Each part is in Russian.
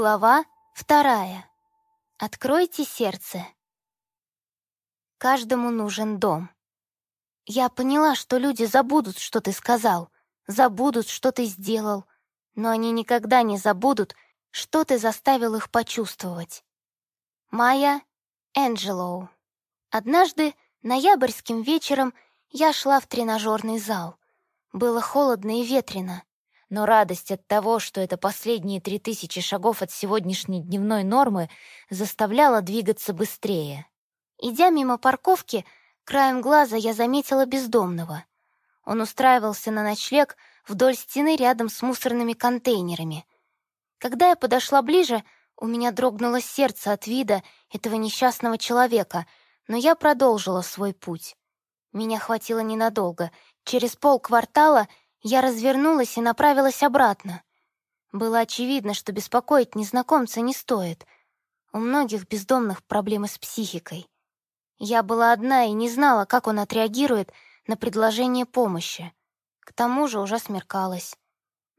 Глава вторая. Откройте сердце. Каждому нужен дом. Я поняла, что люди забудут, что ты сказал, забудут, что ты сделал, но они никогда не забудут, что ты заставил их почувствовать. Майя Энджелоу. Однажды, ноябрьским вечером, я шла в тренажерный зал. Было холодно и ветрено но радость от того, что это последние три тысячи шагов от сегодняшней дневной нормы, заставляла двигаться быстрее. Идя мимо парковки, краем глаза я заметила бездомного. Он устраивался на ночлег вдоль стены рядом с мусорными контейнерами. Когда я подошла ближе, у меня дрогнуло сердце от вида этого несчастного человека, но я продолжила свой путь. Меня хватило ненадолго. Через полквартала — я развернулась и направилась обратно. Было очевидно, что беспокоить незнакомца не стоит. У многих бездомных проблемы с психикой. Я была одна и не знала, как он отреагирует на предложение помощи. К тому же уже смеркалось.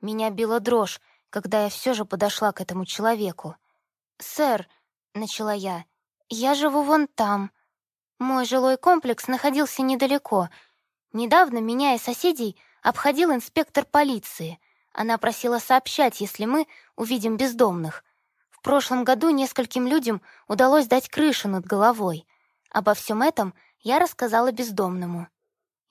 Меня била дрожь, когда я все же подошла к этому человеку. «Сэр», — начала я, — «я живу вон там. Мой жилой комплекс находился недалеко. Недавно меня и соседей обходил инспектор полиции. Она просила сообщать, если мы увидим бездомных. В прошлом году нескольким людям удалось дать крышу над головой. Обо всем этом я рассказала бездомному.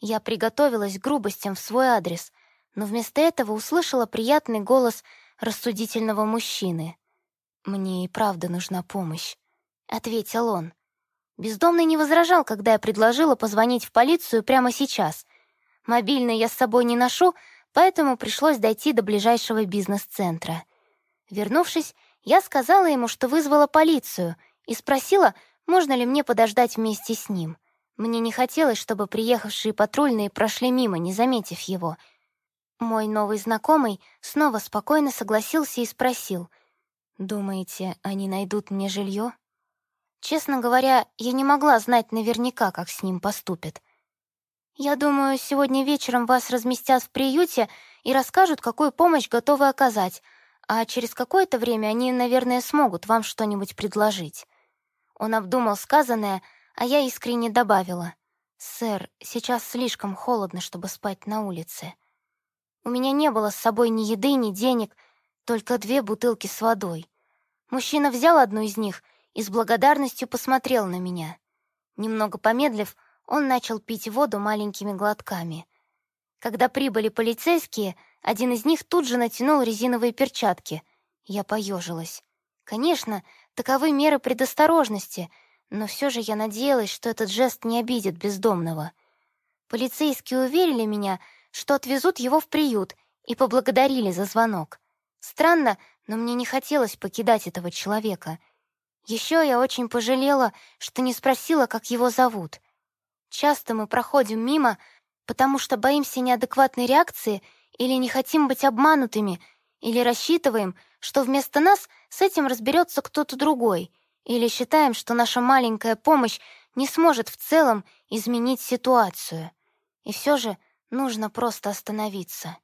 Я приготовилась к грубостям в свой адрес, но вместо этого услышала приятный голос рассудительного мужчины. «Мне и правда нужна помощь», — ответил он. Бездомный не возражал, когда я предложила позвонить в полицию прямо сейчас — Мобильный я с собой не ношу, поэтому пришлось дойти до ближайшего бизнес-центра. Вернувшись, я сказала ему, что вызвала полицию, и спросила, можно ли мне подождать вместе с ним. Мне не хотелось, чтобы приехавшие патрульные прошли мимо, не заметив его. Мой новый знакомый снова спокойно согласился и спросил, «Думаете, они найдут мне жилье?» Честно говоря, я не могла знать наверняка, как с ним поступят. «Я думаю, сегодня вечером вас разместят в приюте и расскажут, какую помощь готовы оказать, а через какое-то время они, наверное, смогут вам что-нибудь предложить». Он обдумал сказанное, а я искренне добавила. «Сэр, сейчас слишком холодно, чтобы спать на улице. У меня не было с собой ни еды, ни денег, только две бутылки с водой. Мужчина взял одну из них и с благодарностью посмотрел на меня. Немного помедлив, он начал пить воду маленькими глотками. Когда прибыли полицейские, один из них тут же натянул резиновые перчатки. Я поежилась. Конечно, таковы меры предосторожности, но все же я надеялась, что этот жест не обидит бездомного. Полицейские уверили меня, что отвезут его в приют, и поблагодарили за звонок. Странно, но мне не хотелось покидать этого человека. Еще я очень пожалела, что не спросила, как его зовут — Часто мы проходим мимо, потому что боимся неадекватной реакции или не хотим быть обманутыми, или рассчитываем, что вместо нас с этим разберется кто-то другой, или считаем, что наша маленькая помощь не сможет в целом изменить ситуацию. И все же нужно просто остановиться,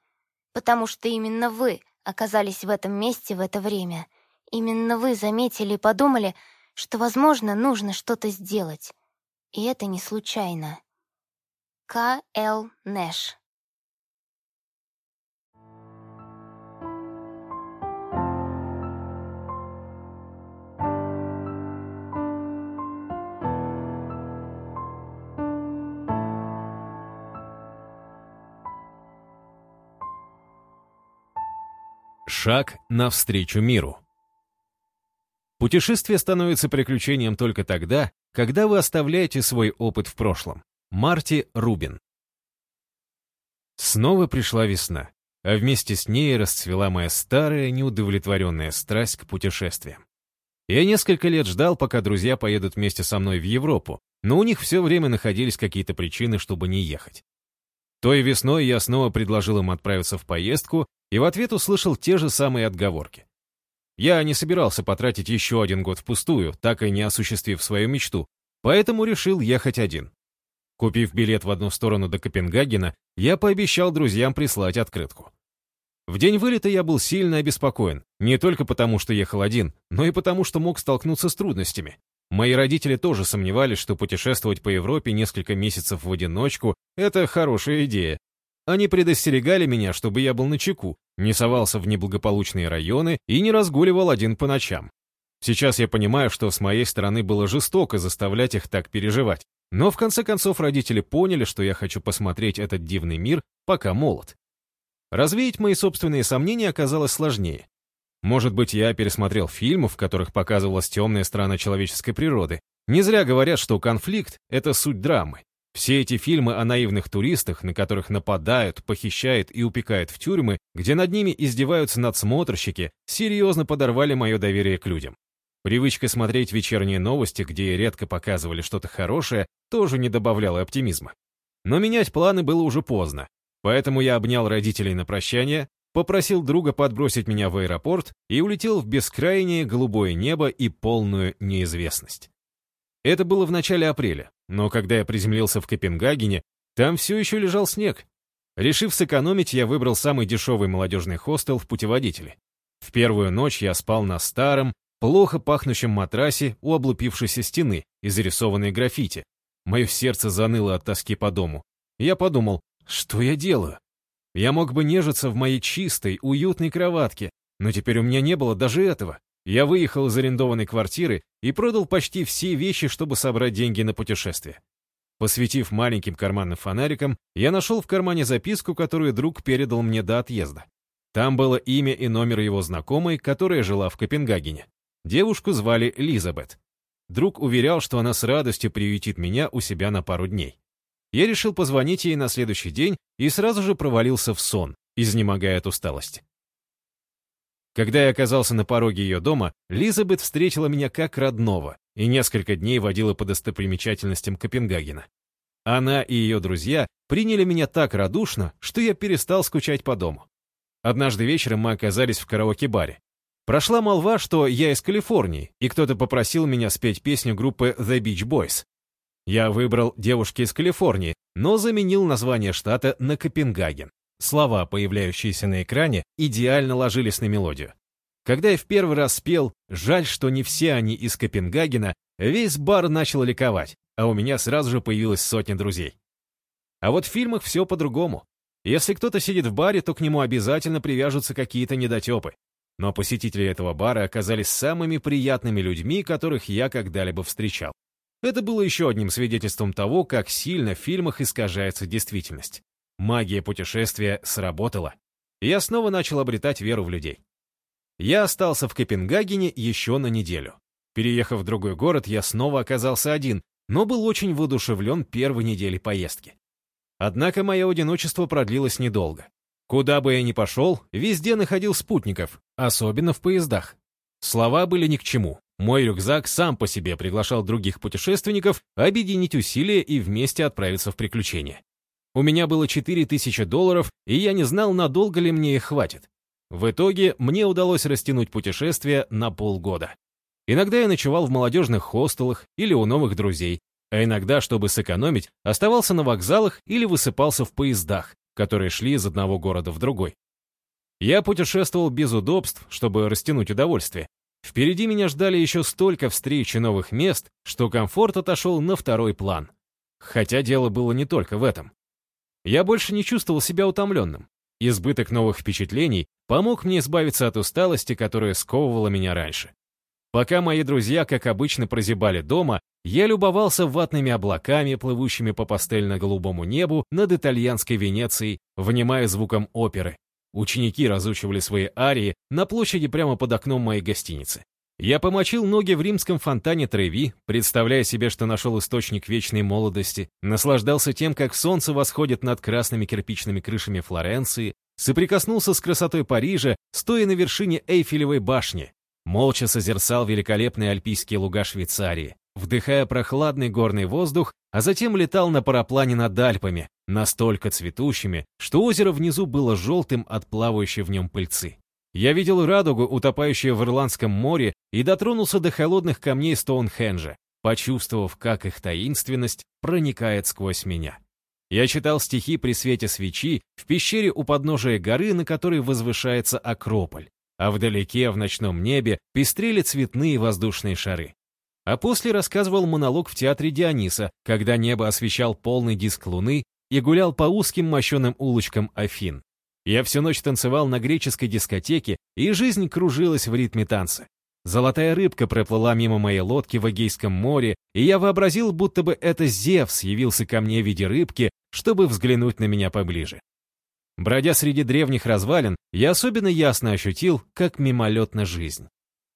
потому что именно вы оказались в этом месте в это время. Именно вы заметили и подумали, что, возможно, нужно что-то сделать. И это не случайно. К. Л. Нэш Шаг навстречу миру. Путешествие становится приключением только тогда, когда вы оставляете свой опыт в прошлом. Марти Рубин. Снова пришла весна, а вместе с ней расцвела моя старая неудовлетворенная страсть к путешествиям. Я несколько лет ждал, пока друзья поедут вместе со мной в Европу, но у них все время находились какие-то причины, чтобы не ехать. Той весной я снова предложил им отправиться в поездку и в ответ услышал те же самые отговорки. Я не собирался потратить еще один год впустую, так и не осуществив свою мечту, поэтому решил ехать один. Купив билет в одну сторону до Копенгагена, я пообещал друзьям прислать открытку. В день вылета я был сильно обеспокоен, не только потому, что ехал один, но и потому, что мог столкнуться с трудностями. Мои родители тоже сомневались, что путешествовать по Европе несколько месяцев в одиночку — это хорошая идея. Они предостерегали меня, чтобы я был начеку, не совался в неблагополучные районы и не разгуливал один по ночам. Сейчас я понимаю, что с моей стороны было жестоко заставлять их так переживать. Но в конце концов родители поняли, что я хочу посмотреть этот дивный мир, пока молод. Развеять мои собственные сомнения оказалось сложнее. Может быть, я пересмотрел фильмы, в которых показывалась темная сторона человеческой природы. Не зря говорят, что конфликт — это суть драмы. Все эти фильмы о наивных туристах, на которых нападают, похищают и упекают в тюрьмы, где над ними издеваются надсмотрщики, серьезно подорвали мое доверие к людям. Привычка смотреть вечерние новости, где редко показывали что-то хорошее, тоже не добавляла оптимизма. Но менять планы было уже поздно, поэтому я обнял родителей на прощание, попросил друга подбросить меня в аэропорт и улетел в бескрайнее голубое небо и полную неизвестность. Это было в начале апреля, но когда я приземлился в Копенгагене, там все еще лежал снег. Решив сэкономить, я выбрал самый дешевый молодежный хостел в путеводителе. В первую ночь я спал на старом, плохо пахнущем матрасе у облупившейся стены и зарисованной граффити. Мое сердце заныло от тоски по дому. Я подумал, что я делаю? Я мог бы нежиться в моей чистой, уютной кроватке, но теперь у меня не было даже этого. Я выехал из арендованной квартиры и продал почти все вещи, чтобы собрать деньги на путешествие. Посветив маленьким карманным фонариком, я нашел в кармане записку, которую друг передал мне до отъезда. Там было имя и номер его знакомой, которая жила в Копенгагене. Девушку звали Лизабет. Друг уверял, что она с радостью приютит меня у себя на пару дней. Я решил позвонить ей на следующий день и сразу же провалился в сон, изнемогая от усталости. Когда я оказался на пороге ее дома, Лизабет встретила меня как родного и несколько дней водила по достопримечательностям Копенгагена. Она и ее друзья приняли меня так радушно, что я перестал скучать по дому. Однажды вечером мы оказались в караоке-баре. Прошла молва, что я из Калифорнии, и кто-то попросил меня спеть песню группы The Beach Boys. Я выбрал «Девушки из Калифорнии», но заменил название штата на Копенгаген. Слова, появляющиеся на экране, идеально ложились на мелодию. Когда я в первый раз спел «Жаль, что не все они из Копенгагена», весь бар начал ликовать, а у меня сразу же появилась сотня друзей. А вот в фильмах все по-другому. Если кто-то сидит в баре, то к нему обязательно привяжутся какие-то недотепы. Но посетители этого бара оказались самыми приятными людьми, которых я когда-либо встречал. Это было еще одним свидетельством того, как сильно в фильмах искажается действительность. Магия путешествия сработала. я снова начал обретать веру в людей. Я остался в Копенгагене еще на неделю. Переехав в другой город, я снова оказался один, но был очень воодушевлен первой неделей поездки. Однако мое одиночество продлилось недолго. Куда бы я ни пошел, везде находил спутников, особенно в поездах. Слова были ни к чему. Мой рюкзак сам по себе приглашал других путешественников объединить усилия и вместе отправиться в приключения. У меня было 4000 долларов, и я не знал, надолго ли мне их хватит. В итоге мне удалось растянуть путешествие на полгода. Иногда я ночевал в молодежных хостелах или у новых друзей, а иногда, чтобы сэкономить, оставался на вокзалах или высыпался в поездах, которые шли из одного города в другой. Я путешествовал без удобств, чтобы растянуть удовольствие, Впереди меня ждали еще столько встреч и новых мест, что комфорт отошел на второй план. Хотя дело было не только в этом. Я больше не чувствовал себя утомленным. Избыток новых впечатлений помог мне избавиться от усталости, которая сковывала меня раньше. Пока мои друзья, как обычно, прозябали дома, я любовался ватными облаками, плывущими по пастельно-голубому небу над итальянской Венецией, внимая звуком оперы. Ученики разучивали свои арии на площади прямо под окном моей гостиницы. Я помочил ноги в римском фонтане Треви, представляя себе, что нашел источник вечной молодости, наслаждался тем, как солнце восходит над красными кирпичными крышами Флоренции, соприкоснулся с красотой Парижа, стоя на вершине Эйфелевой башни, молча созерцал великолепные альпийские луга Швейцарии, вдыхая прохладный горный воздух, а затем летал на параплане над Альпами, настолько цветущими, что озеро внизу было желтым от плавающей в нем пыльцы. Я видел радугу, утопающую в Ирландском море, и дотронулся до холодных камней Стоунхенджа, почувствовав, как их таинственность проникает сквозь меня. Я читал стихи при свете свечи в пещере у подножия горы, на которой возвышается Акрополь, а вдалеке в ночном небе пестрели цветные воздушные шары. А после рассказывал монолог в театре Диониса, когда небо освещал полный диск луны и гулял по узким мощеным улочкам Афин. Я всю ночь танцевал на греческой дискотеке, и жизнь кружилась в ритме танца. Золотая рыбка проплыла мимо моей лодки в Эгейском море, и я вообразил, будто бы это Зевс явился ко мне в виде рыбки, чтобы взглянуть на меня поближе. Бродя среди древних развалин, я особенно ясно ощутил, как мимолетна жизнь.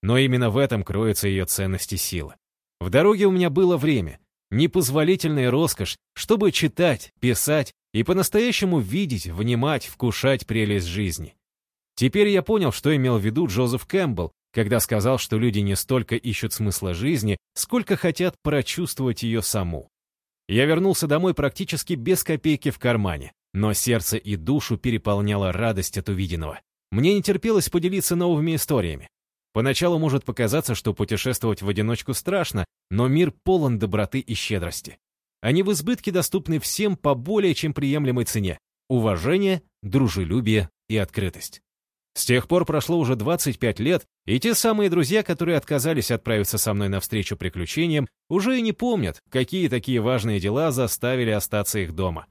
Но именно в этом кроется ее ценность и сила. В дороге у меня было время, непозволительная роскошь, чтобы читать, писать и по-настоящему видеть, внимать, вкушать прелесть жизни. Теперь я понял, что имел в виду Джозеф Кэмпбелл, когда сказал, что люди не столько ищут смысла жизни, сколько хотят прочувствовать ее саму. Я вернулся домой практически без копейки в кармане, но сердце и душу переполняла радость от увиденного. Мне не терпелось поделиться новыми историями. Поначалу может показаться, что путешествовать в одиночку страшно, но мир полон доброты и щедрости. Они в избытке доступны всем по более чем приемлемой цене. Уважение, дружелюбие и открытость. С тех пор прошло уже 25 лет, и те самые друзья, которые отказались отправиться со мной навстречу приключениям, уже и не помнят, какие такие важные дела заставили остаться их дома.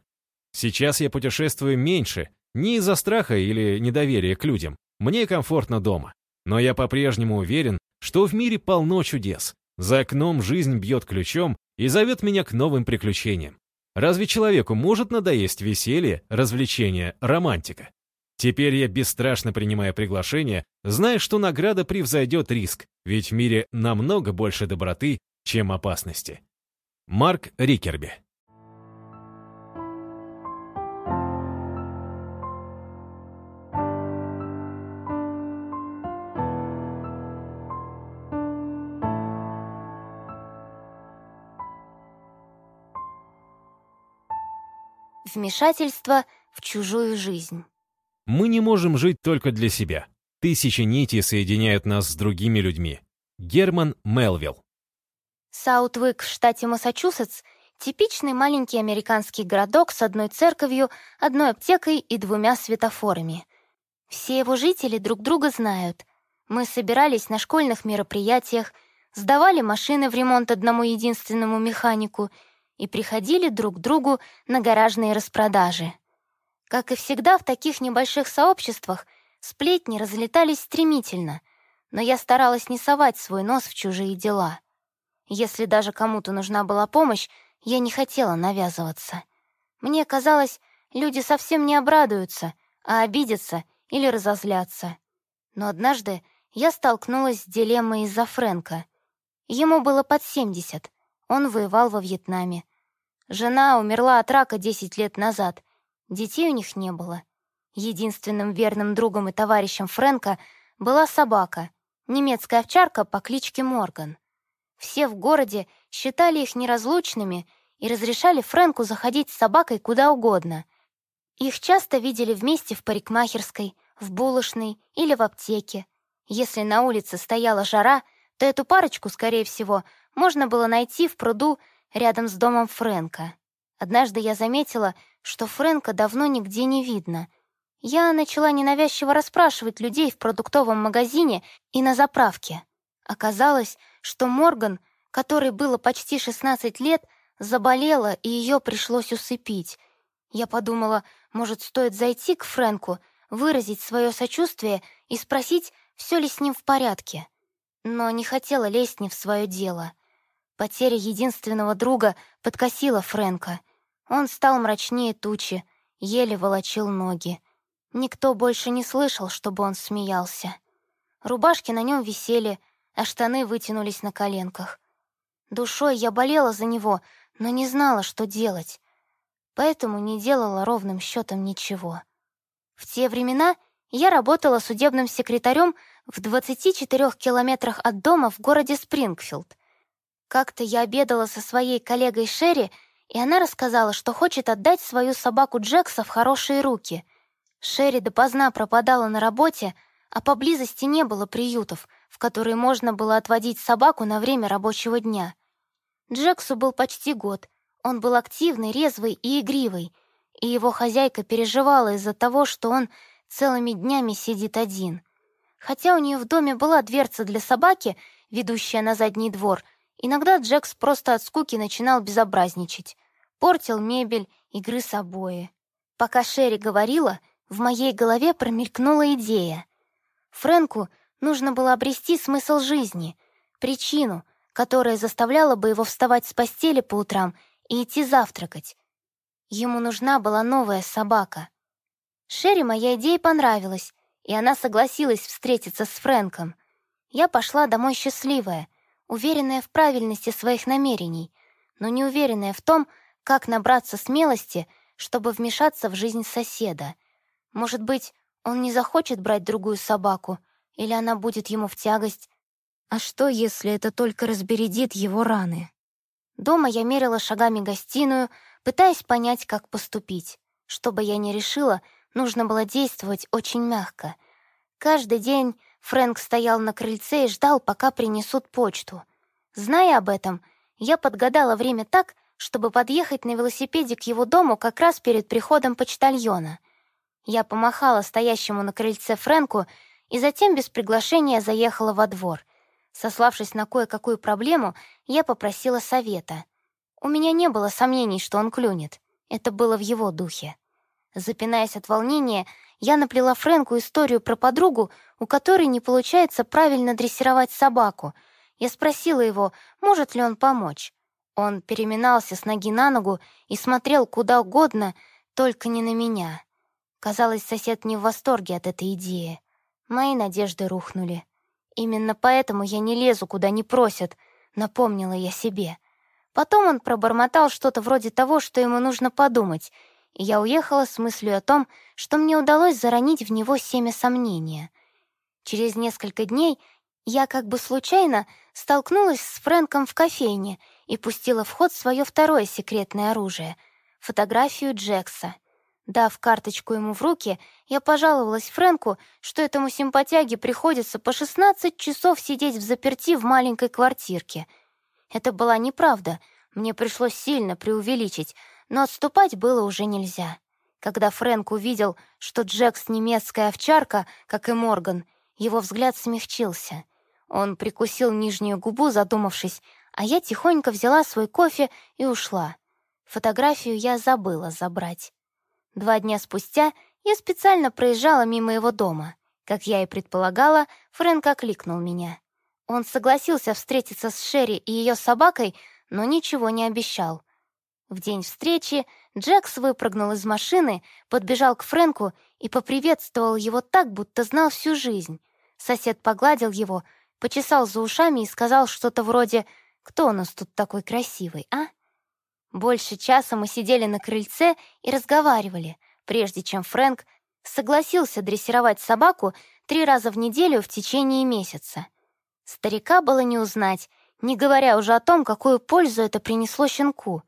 Сейчас я путешествую меньше, не из-за страха или недоверия к людям. Мне комфортно дома. Но я по-прежнему уверен, что в мире полно чудес. За окном жизнь бьет ключом и зовет меня к новым приключениям. Разве человеку может надоесть веселье, развлечение, романтика? Теперь я бесстрашно принимаю приглашение, зная, что награда превзойдет риск, ведь в мире намного больше доброты, чем опасности. Марк Рикерби Вмешательство в чужую жизнь. Мы не можем жить только для себя. Тысячи нитей соединяют нас с другими людьми. Герман Мелвилл. Саутвик в штате Массачусетс — типичный маленький американский городок с одной церковью, одной аптекой и двумя светофорами. Все его жители друг друга знают. Мы собирались на школьных мероприятиях, сдавали машины в ремонт одному единственному механику — и приходили друг к другу на гаражные распродажи. Как и всегда в таких небольших сообществах, сплетни разлетались стремительно, но я старалась не совать свой нос в чужие дела. Если даже кому-то нужна была помощь, я не хотела навязываться. Мне казалось, люди совсем не обрадуются, а обидятся или разозлятся. Но однажды я столкнулась с дилеммой из-за Фрэнка. Ему было под семьдесят, он воевал во Вьетнаме. Жена умерла от рака 10 лет назад. Детей у них не было. Единственным верным другом и товарищем Фрэнка была собака, немецкая овчарка по кличке Морган. Все в городе считали их неразлучными и разрешали Фрэнку заходить с собакой куда угодно. Их часто видели вместе в парикмахерской, в булочной или в аптеке. Если на улице стояла жара, то эту парочку, скорее всего, можно было найти в пруду рядом с домом Фрэнка. Однажды я заметила, что Фрэнка давно нигде не видно. Я начала ненавязчиво расспрашивать людей в продуктовом магазине и на заправке. Оказалось, что Морган, которой было почти 16 лет, заболела, и ее пришлось усыпить. Я подумала, может, стоит зайти к Фрэнку, выразить свое сочувствие и спросить, все ли с ним в порядке. Но не хотела лезть не в свое дело. Потеря единственного друга подкосила Фрэнка. Он стал мрачнее тучи, еле волочил ноги. Никто больше не слышал, чтобы он смеялся. Рубашки на нем висели, а штаны вытянулись на коленках. Душой я болела за него, но не знала, что делать. Поэтому не делала ровным счетом ничего. В те времена я работала судебным секретарем в 24 километрах от дома в городе Спрингфилд. Как-то я обедала со своей коллегой Шерри, и она рассказала, что хочет отдать свою собаку Джекса в хорошие руки. Шерри допоздна пропадала на работе, а поблизости не было приютов, в которые можно было отводить собаку на время рабочего дня. Джексу был почти год. Он был активный, резвый и игривый, и его хозяйка переживала из-за того, что он целыми днями сидит один. Хотя у нее в доме была дверца для собаки, ведущая на задний двор, иногда Джекс просто от скуки начинал безобразничать. Портил мебель и грыз обои. Пока Шерри говорила, в моей голове промелькнула идея. Фрэнку нужно было обрести смысл жизни, причину, которая заставляла бы его вставать с постели по утрам и идти завтракать. Ему нужна была новая собака. Шерри моя идея понравилась, и она согласилась встретиться с Фрэнком. Я пошла домой счастливая, уверенная в правильности своих намерений, но не уверенная в том, как набраться смелости, чтобы вмешаться в жизнь соседа. Может быть, он не захочет брать другую собаку, или она будет ему в тягость. А что, если это только разбередит его раны? Дома я мерила шагами гостиную, пытаясь понять, как поступить. Что бы я ни решила, нужно было действовать очень мягко. Каждый день Фрэнк стоял на крыльце и ждал, пока принесут почту. Зная об этом, я подгадала время так, чтобы подъехать на велосипеде к его дому как раз перед приходом почтальона. Я помахала стоящему на крыльце Фрэнку и затем без приглашения заехала во двор. Сославшись на кое-какую проблему, я попросила совета. У меня не было сомнений, что он клюнет. Это было в его духе. Запинаясь от волнения, я наплела Фрэнку историю про подругу, у которой не получается правильно дрессировать собаку. Я спросила его, может ли он помочь. Он переминался с ноги на ногу и смотрел куда угодно, только не на меня. Казалось, сосед не в восторге от этой идеи. Мои надежды рухнули. Именно поэтому я не лезу, куда не просят, напомнила я себе. Потом он пробормотал что-то вроде того, что ему нужно подумать, я уехала с мыслью о том, что мне удалось заронить в него семя сомнения. Через несколько дней я как бы случайно столкнулась с Фрэнком в кофейне и пустила в ход свое второе секретное оружие — фотографию Джекса — Дав карточку ему в руки, я пожаловалась Фрэнку, что этому симпатяге приходится по 16 часов сидеть в заперти в маленькой квартирке. Это была неправда, мне пришлось сильно преувеличить, но отступать было уже нельзя. Когда Фрэнк увидел, что Джекс немецкая овчарка, как и Морган, его взгляд смягчился. Он прикусил нижнюю губу, задумавшись, а я тихонько взяла свой кофе и ушла. Фотографию я забыла забрать. Два дня спустя я специально проезжала мимо его дома. Как я и предполагала, Фрэнк окликнул меня. Он согласился встретиться с Шерри и ее собакой, но ничего не обещал. В день встречи Джекс выпрыгнул из машины, подбежал к Фрэнку и поприветствовал его так, будто знал всю жизнь. Сосед погладил его, почесал за ушами и сказал что-то вроде «Кто у нас тут такой красивый, а?» Больше часа мы сидели на крыльце и разговаривали, прежде чем Фрэнк согласился дрессировать собаку три раза в неделю в течение месяца. Старика было не узнать, не говоря уже о том, какую пользу это принесло щенку.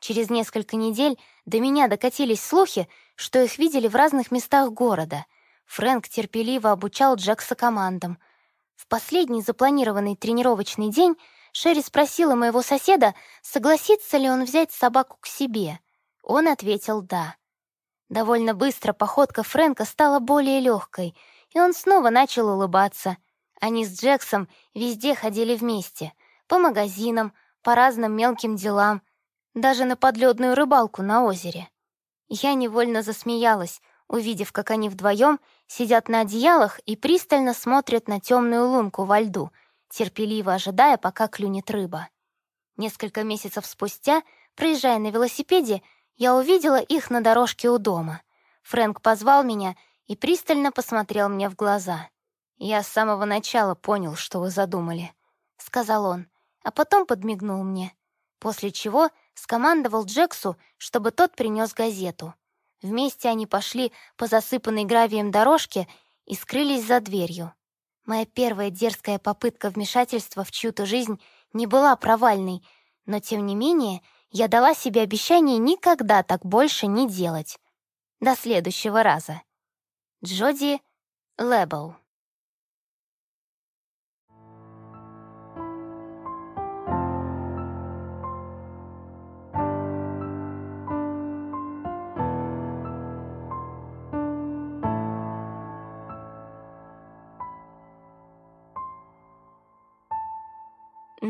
Через несколько недель до меня докатились слухи, что их видели в разных местах города. Фрэнк терпеливо обучал Джекса командам. В последний запланированный тренировочный день Шерри спросила моего соседа, согласится ли он взять собаку к себе. Он ответил «да». Довольно быстро походка Фрэнка стала более легкой, и он снова начал улыбаться. Они с Джексом везде ходили вместе. По магазинам, по разным мелким делам, даже на подледную рыбалку на озере. Я невольно засмеялась, увидев, как они вдвоем сидят на одеялах и пристально смотрят на темную лунку во льду — терпеливо ожидая, пока клюнет рыба. Несколько месяцев спустя, проезжая на велосипеде, я увидела их на дорожке у дома. Фрэнк позвал меня и пристально посмотрел мне в глаза. «Я с самого начала понял, что вы задумали», — сказал он, а потом подмигнул мне, после чего скомандовал Джексу, чтобы тот принес газету. Вместе они пошли по засыпанной гравием дорожке и скрылись за дверью. Моя первая дерзкая попытка вмешательства в чью-то жизнь не была провальной, но тем не менее я дала себе обещание никогда так больше не делать. До следующего раза. Джоди Лэббл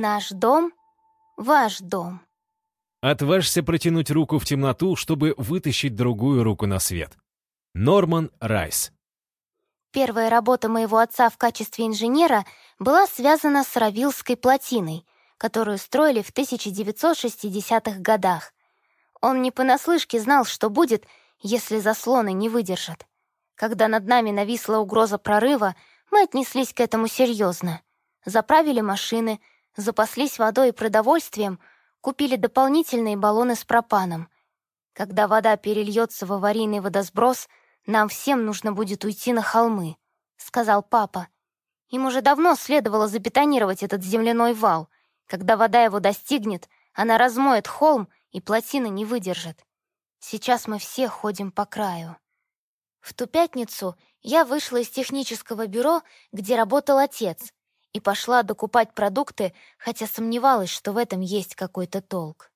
Наш дом — ваш дом. Отважься протянуть руку в темноту, чтобы вытащить другую руку на свет. Норман Райс. Первая работа моего отца в качестве инженера была связана с Равилской плотиной, которую строили в 1960-х годах. Он не понаслышке знал, что будет, если заслоны не выдержат. Когда над нами нависла угроза прорыва, мы отнеслись к этому серьезно. Заправили машины, запаслись водой и продовольствием — купили дополнительные баллоны с пропаном. Когда вода перельется в аварийный водосброс, нам всем нужно будет уйти на холмы», — сказал папа. Им уже давно следовало забетонировать этот земляной вал. Когда вода его достигнет, она размоет холм, и плотина не выдержит. Сейчас мы все ходим по краю. В ту пятницу я вышла из технического бюро, где работал отец, и пошла докупать продукты, хотя сомневалась, что в этом есть какой-то толк.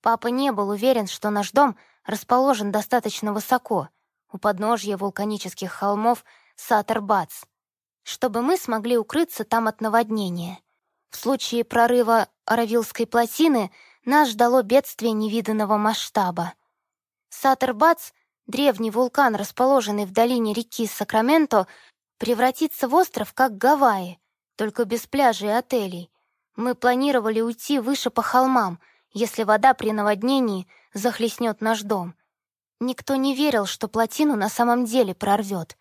Папа не был уверен, что наш дом расположен достаточно высоко, у подножья вулканических холмов Саттербац, чтобы мы смогли укрыться там от наводнения. В случае прорыва Аравилской плотины нас ждало бедствие невиданного масштаба. Саттербац, древний вулкан, расположенный в долине реки Сакраменто, превратится в остров, как Гавайи, только без пляжей и отелей. Мы планировали уйти выше по холмам, если вода при наводнении захлестнет наш дом. Никто не верил, что плотину на самом деле прорвет.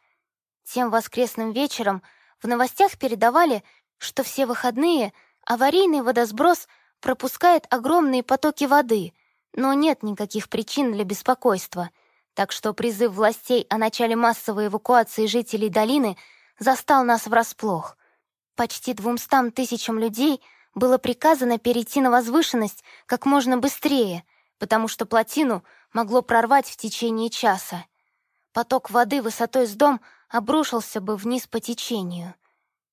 Тем воскресным вечером в новостях передавали, что все выходные аварийный водосброс пропускает огромные потоки воды, но нет никаких причин для беспокойства, так что призыв властей о начале массовой эвакуации жителей долины застал нас врасплох. Почти двумстам тысячам людей было приказано перейти на возвышенность как можно быстрее, потому что плотину могло прорвать в течение часа. Поток воды высотой с дом обрушился бы вниз по течению.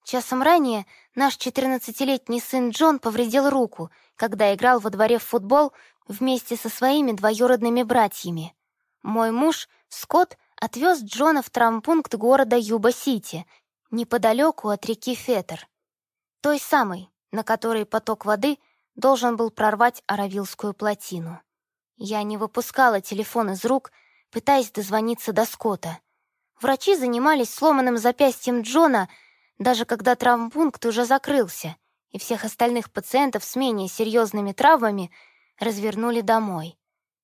Часом ранее наш 14-летний сын Джон повредил руку, когда играл во дворе в футбол вместе со своими двоюродными братьями. Мой муж, Скотт, отвез Джона в травмпункт города Юба-Сити, неподалеку от реки Фетер, той самой, на которой поток воды должен был прорвать Аравилскую плотину. Я не выпускала телефон из рук, пытаясь дозвониться до Скотта. Врачи занимались сломанным запястьем Джона, даже когда травмпункт уже закрылся, и всех остальных пациентов с менее серьезными травмами развернули домой.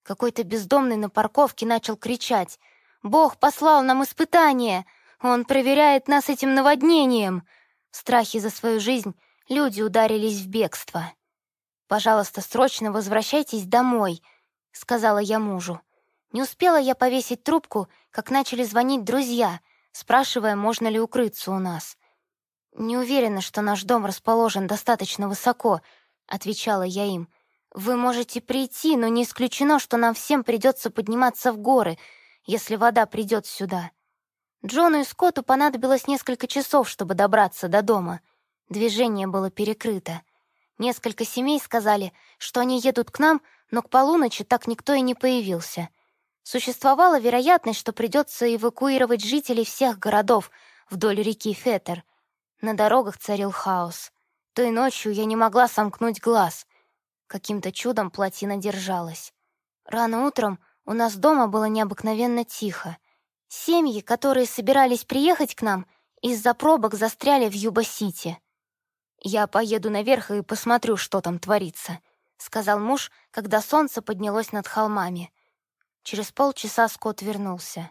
Какой-то бездомный на парковке начал кричать «Бог послал нам испытание! Он проверяет нас этим наводнением!» В страхе за свою жизнь люди ударились в бегство. «Пожалуйста, срочно возвращайтесь домой», — сказала я мужу. Не успела я повесить трубку, как начали звонить друзья, спрашивая, можно ли укрыться у нас. «Не уверена, что наш дом расположен достаточно высоко», — отвечала я им. «Вы можете прийти, но не исключено, что нам всем придется подниматься в горы, если вода придет сюда. Джону и Скотту понадобилось несколько часов, чтобы добраться до дома. Движение было перекрыто. Несколько семей сказали, что они едут к нам, но к полуночи так никто и не появился. Существовала вероятность, что придется эвакуировать жителей всех городов вдоль реки Фетер. На дорогах царил хаос. Той ночью я не могла сомкнуть глаз. Каким-то чудом плотина держалась. Рано утром у нас дома было необыкновенно тихо — Семьи, которые собирались приехать к нам, из-за пробок застряли в Юба-Сити. «Я поеду наверх и посмотрю, что там творится», — сказал муж, когда солнце поднялось над холмами. Через полчаса Скотт вернулся.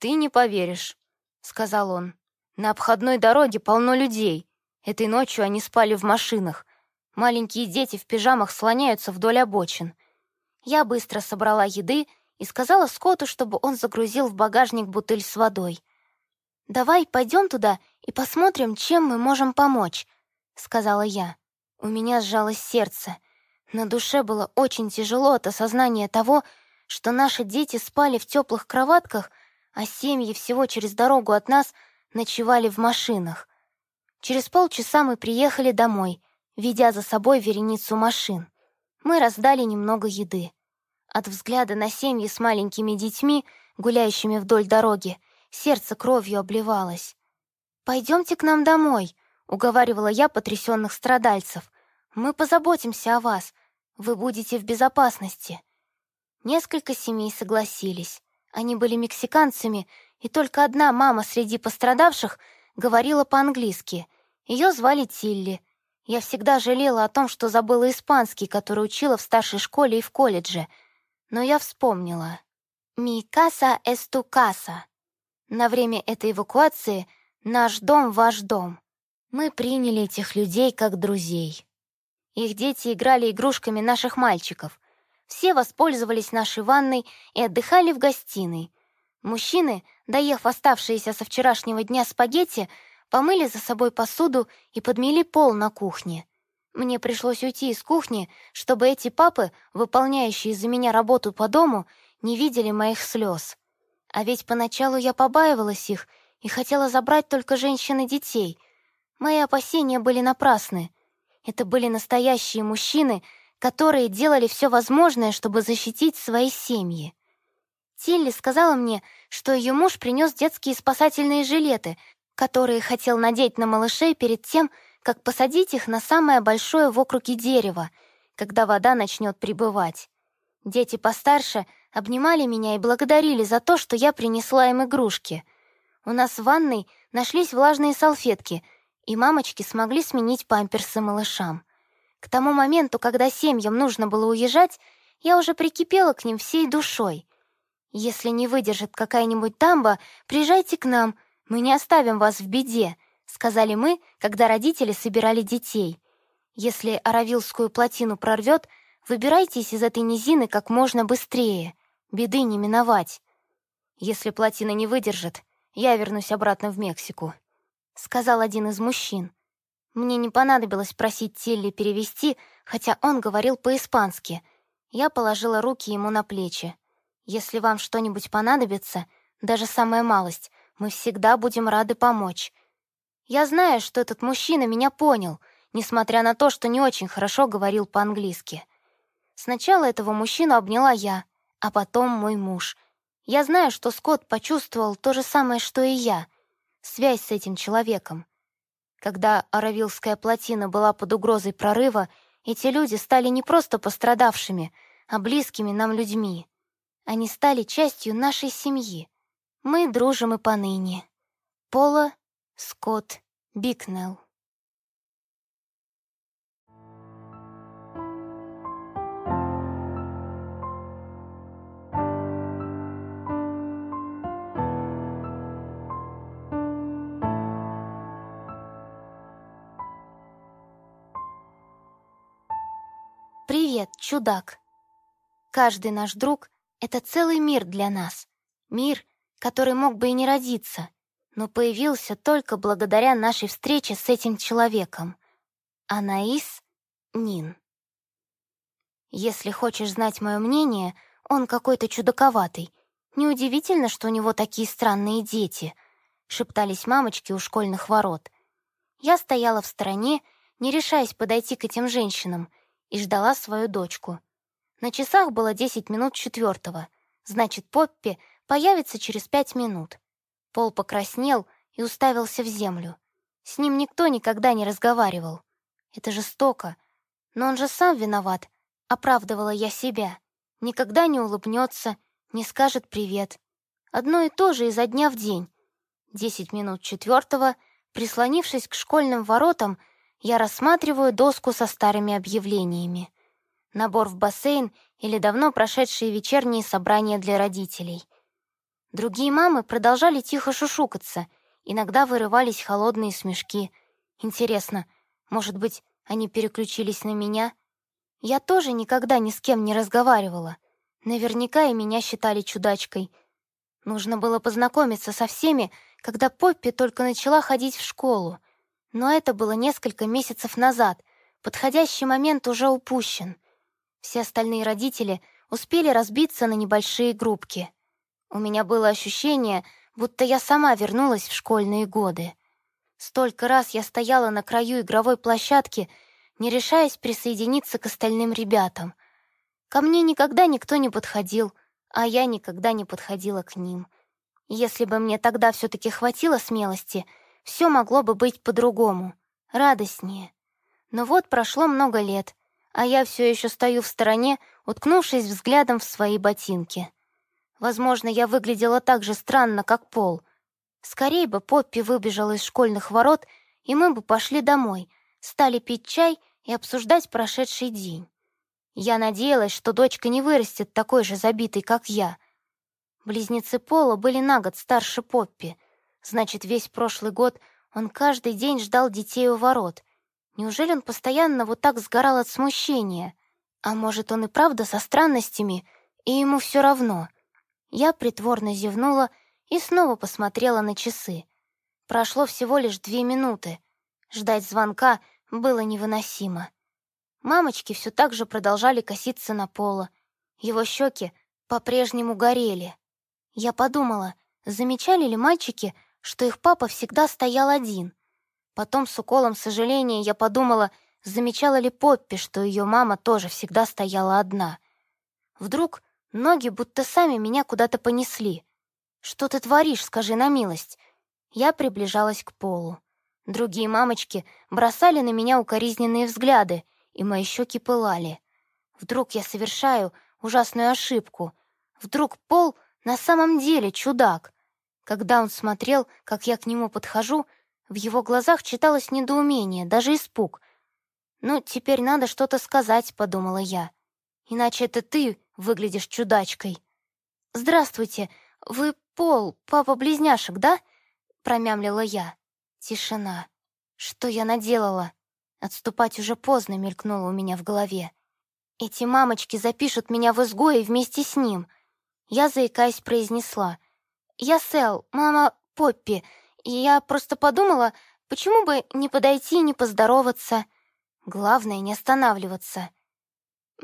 «Ты не поверишь», — сказал он. «На обходной дороге полно людей. Этой ночью они спали в машинах. Маленькие дети в пижамах слоняются вдоль обочин. Я быстро собрала еды и сказала Скотту, чтобы он загрузил в багажник бутыль с водой. «Давай пойдем туда и посмотрим, чем мы можем помочь», — сказала я. У меня сжалось сердце. На душе было очень тяжело от осознания того, что наши дети спали в теплых кроватках, а семьи всего через дорогу от нас ночевали в машинах. Через полчаса мы приехали домой, ведя за собой вереницу машин. Мы раздали немного еды. От взгляда на семьи с маленькими детьми, гуляющими вдоль дороги, сердце кровью обливалось. «Пойдемте к нам домой», — уговаривала я потрясенных страдальцев. Мы позаботимся о вас. Вы будете в безопасности». Несколько семей согласились. Они были мексиканцами, и только одна мама среди пострадавших говорила по-английски. Ее звали Тилли. Я всегда жалела о том, что забыла испанский, который учила в старшей школе и в колледже. Но я вспомнила. «Mi casa es tu casa». На время этой эвакуации «Наш дом — ваш дом». Мы приняли этих людей как друзей. Их дети играли игрушками наших мальчиков. Все воспользовались нашей ванной и отдыхали в гостиной. Мужчины, доев оставшиеся со вчерашнего дня спагетти, помыли за собой посуду и подмели пол на кухне. Мне пришлось уйти из кухни, чтобы эти папы, выполняющие за меня работу по дому, не видели моих слез. А ведь поначалу я побаивалась их и хотела забрать только женщин и детей. Мои опасения были напрасны. Это были настоящие мужчины, которые делали все возможное, чтобы защитить свои семьи. Тилли сказала мне, что ее муж принес детские спасательные жилеты, которые хотел надеть на малышей перед тем, как посадить их на самое большое в округе дерево, когда вода начнет прибывать. Дети постарше обнимали меня и благодарили за то, что я принесла им игрушки. У нас в ванной нашлись влажные салфетки, и мамочки смогли сменить памперсы малышам. К тому моменту, когда семьям нужно было уезжать, я уже прикипела к ним всей душой. Если не выдержит какая-нибудь дамба, приезжайте к нам, мы не оставим вас в беде, сказали мы, когда родители собирали детей. Если Аравилскую плотину прорвет, выбирайтесь из этой низины как можно быстрее. Беды не миновать. Если плотина не выдержит, я вернусь обратно в Мексику, сказал один из мужчин. Мне не понадобилось просить Тилли перевести, хотя он говорил по-испански. Я положила руки ему на плечи. «Если вам что-нибудь понадобится, даже самая малость, мы всегда будем рады помочь». Я знаю, что этот мужчина меня понял, несмотря на то, что не очень хорошо говорил по-английски. Сначала этого мужчину обняла я, а потом мой муж. Я знаю, что Скотт почувствовал то же самое, что и я. Связь с этим человеком. Когда Аравилская плотина была под угрозой прорыва, эти люди стали не просто пострадавшими, а близкими нам людьми. Они стали частью нашей семьи. Мы дружим и поныне. Пола Скотт Бикнелл «Привет, чудак!» Каждый наш друг — это целый мир для нас. Мир, который мог бы и не родиться, но появился только благодаря нашей встрече с этим человеком. Анаис Нин. Если хочешь знать мое мнение, он какой-то чудаковатый. Неудивительно, что у него такие странные дети, шептались мамочки у школьных ворот. Я стояла в стороне, не решаясь подойти к этим женщинам — и ждала свою дочку. На часах было 10 минут четвертого, значит, Поппи появится через пять минут. Пол покраснел и уставился в землю. С ним никто никогда не разговаривал. Это жестоко. Но он же сам виноват, оправдывала я себя. Никогда не улыбнется, не скажет привет. Одно и то же изо дня в день. Десять минут четвертого, прислонившись к школьным воротам, я рассматриваю доску со старыми объявлениями. Набор в бассейн или давно прошедшие вечерние собрания для родителей. Другие мамы продолжали тихо шушукаться, иногда вырывались холодные смешки. Интересно, может быть, они переключились на меня? Я тоже никогда ни с кем не разговаривала. Наверняка и меня считали чудачкой. Нужно было познакомиться со всеми, когда Поппи только начала ходить в школу. Но это было несколько месяцев назад. Подходящий момент уже упущен. Все остальные родители успели разбиться на небольшие группки. У меня было ощущение, будто я сама вернулась в школьные годы. Столько раз я стояла на краю игровой площадки, не решаясь присоединиться к остальным ребятам. Ко мне никогда никто не подходил, а я никогда не подходила к ним. Если бы мне тогда все-таки хватило смелости — все могло бы быть по-другому, радостнее. Но вот прошло много лет, а я все еще стою в стороне, уткнувшись взглядом в свои ботинки. Возможно, я выглядела так же странно, как Пол. Скорее бы Поппи выбежала из школьных ворот, и мы бы пошли домой, стали пить чай и обсуждать прошедший день. Я надеялась, что дочка не вырастет такой же забитой, как я. Близнецы Пола были на год старше Поппи. Значит, весь прошлый год он каждый день ждал детей у ворот. Неужели он постоянно вот так сгорал от смущения? А может, он и правда со странностями, и ему все равно? Я притворно зевнула и снова посмотрела на часы. Прошло всего лишь две минуты. Ждать звонка было невыносимо. Мамочки все так же продолжали коситься на пола. Его щеки по-прежнему горели. Я подумала, замечали ли мальчики, что их папа всегда стоял один. Потом с уколом сожаления я подумала, замечала ли Поппи, что ее мама тоже всегда стояла одна. Вдруг ноги будто сами меня куда-то понесли. «Что ты творишь, скажи на милость?» Я приближалась к полу. Другие мамочки бросали на меня укоризненные взгляды, и мои щеки пылали. Вдруг я совершаю ужасную ошибку. Вдруг Пол на самом деле чудак. Когда он смотрел, как я к нему подхожу, в его глазах читалось недоумение, даже испуг. «Ну, теперь надо что-то сказать», — подумала я. «Иначе это ты выглядишь чудачкой». «Здравствуйте, вы Пол, папа близняшек, да?» — промямлила я. Тишина. Что я наделала? Отступать уже поздно мелькнуло у меня в голове. Эти мамочки запишут меня в изгои вместе с ним. Я, заикаясь, произнесла. «Я Сэл, мама Поппи, и я просто подумала, почему бы не подойти и не поздороваться. Главное, не останавливаться.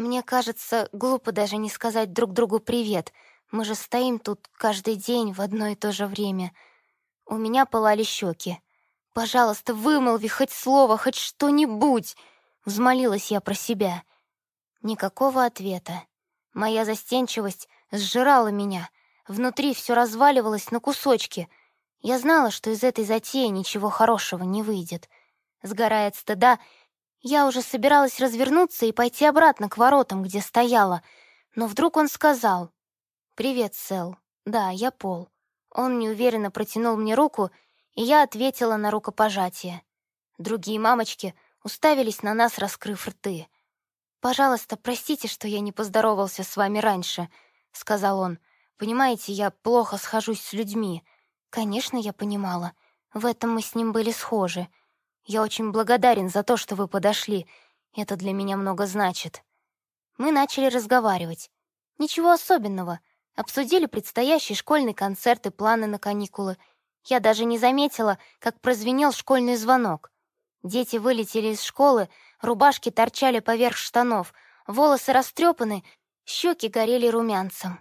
Мне кажется, глупо даже не сказать друг другу привет. Мы же стоим тут каждый день в одно и то же время. У меня пылали щеки. «Пожалуйста, вымолви хоть слово, хоть что-нибудь!» Взмолилась я про себя. Никакого ответа. Моя застенчивость сжирала меня. Внутри все разваливалось на кусочки. Я знала, что из этой затеи ничего хорошего не выйдет. Сгорая от стыда, я уже собиралась развернуться и пойти обратно к воротам, где стояла. Но вдруг он сказал «Привет, Сэл. Да, я Пол». Он неуверенно протянул мне руку, и я ответила на рукопожатие. Другие мамочки уставились на нас, раскрыв рты. «Пожалуйста, простите, что я не поздоровался с вами раньше», — сказал он. «Понимаете, я плохо схожусь с людьми». Конечно, я понимала. В этом мы с ним были схожи. Я очень благодарен за то, что вы подошли. Это для меня много значит. Мы начали разговаривать. Ничего особенного. Обсудили предстоящий школьный концерт и планы на каникулы — я даже не заметила, как прозвенел школьный звонок. Дети вылетели из школы, рубашки торчали поверх штанов, волосы растрепаны, щеки горели румянцем.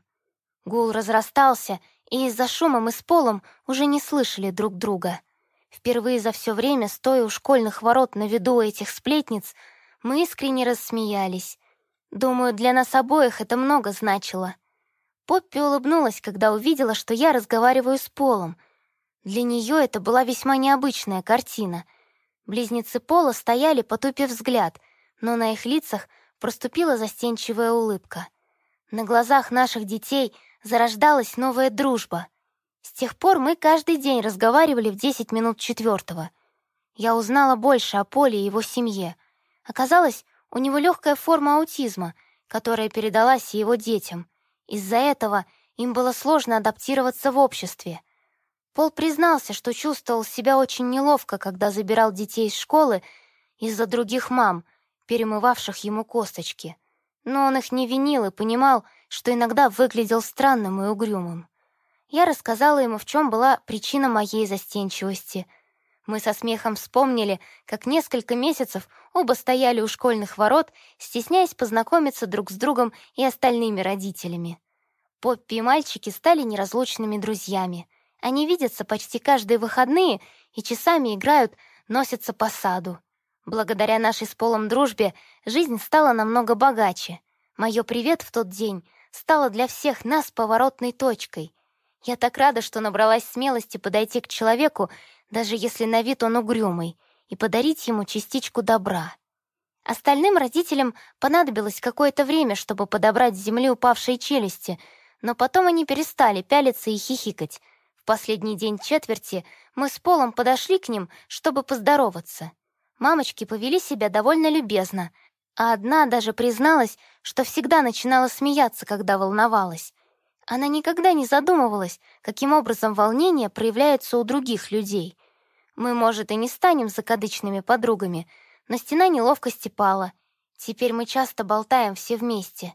Гул разрастался, и из-за шума мы с Полом уже не слышали друг друга. Впервые за все время, стоя у школьных ворот на виду этих сплетниц, мы искренне рассмеялись. Думаю, для нас обоих это много значило. Поппи улыбнулась, когда увидела, что я разговариваю с Полом — для нее это была весьма необычная картина. Близнецы Пола стояли, потупив взгляд, но на их лицах проступила застенчивая улыбка. На глазах наших детей зарождалась новая дружба. С тех пор мы каждый день разговаривали в 10 минут четвертого. Я узнала больше о Поле и его семье. Оказалось, у него легкая форма аутизма, которая передалась и его детям. Из-за этого им было сложно адаптироваться в обществе — Пол признался, что чувствовал себя очень неловко, когда забирал детей из школы из-за других мам, перемывавших ему косточки. Но он их не винил и понимал, что иногда выглядел странным и угрюмым. Я рассказала ему, в чем была причина моей застенчивости. Мы со смехом вспомнили, как несколько месяцев оба стояли у школьных ворот, стесняясь познакомиться друг с другом и остальными родителями. Поппи и мальчики стали неразлучными друзьями — они видятся почти каждые выходные и часами играют, носятся по саду. Благодаря нашей с Полом дружбе жизнь стала намного богаче. Мое привет в тот день стало для всех нас поворотной точкой. Я так рада, что набралась смелости подойти к человеку, даже если на вид он угрюмый, и подарить ему частичку добра. Остальным родителям понадобилось какое-то время, чтобы подобрать с земли упавшие челюсти, но потом они перестали пялиться и хихикать. В последний день четверти мы с Полом подошли к ним, чтобы поздороваться. Мамочки повели себя довольно любезно, а одна даже призналась, что всегда начинала смеяться, когда волновалась. Она никогда не задумывалась, каким образом волнение проявляется у других людей. Мы, может, и не станем закадычными подругами, но стена неловкости пала. Теперь мы часто болтаем все вместе.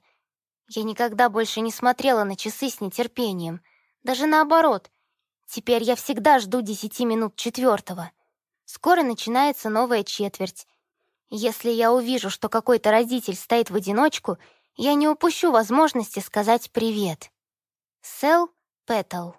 Я никогда больше не смотрела на часы с нетерпением. Даже наоборот. Теперь я всегда жду десяти минут четвертого. Скоро начинается новая четверть. Если я увижу, что какой-то родитель стоит в одиночку, я не упущу возможности сказать «привет». Сел Петл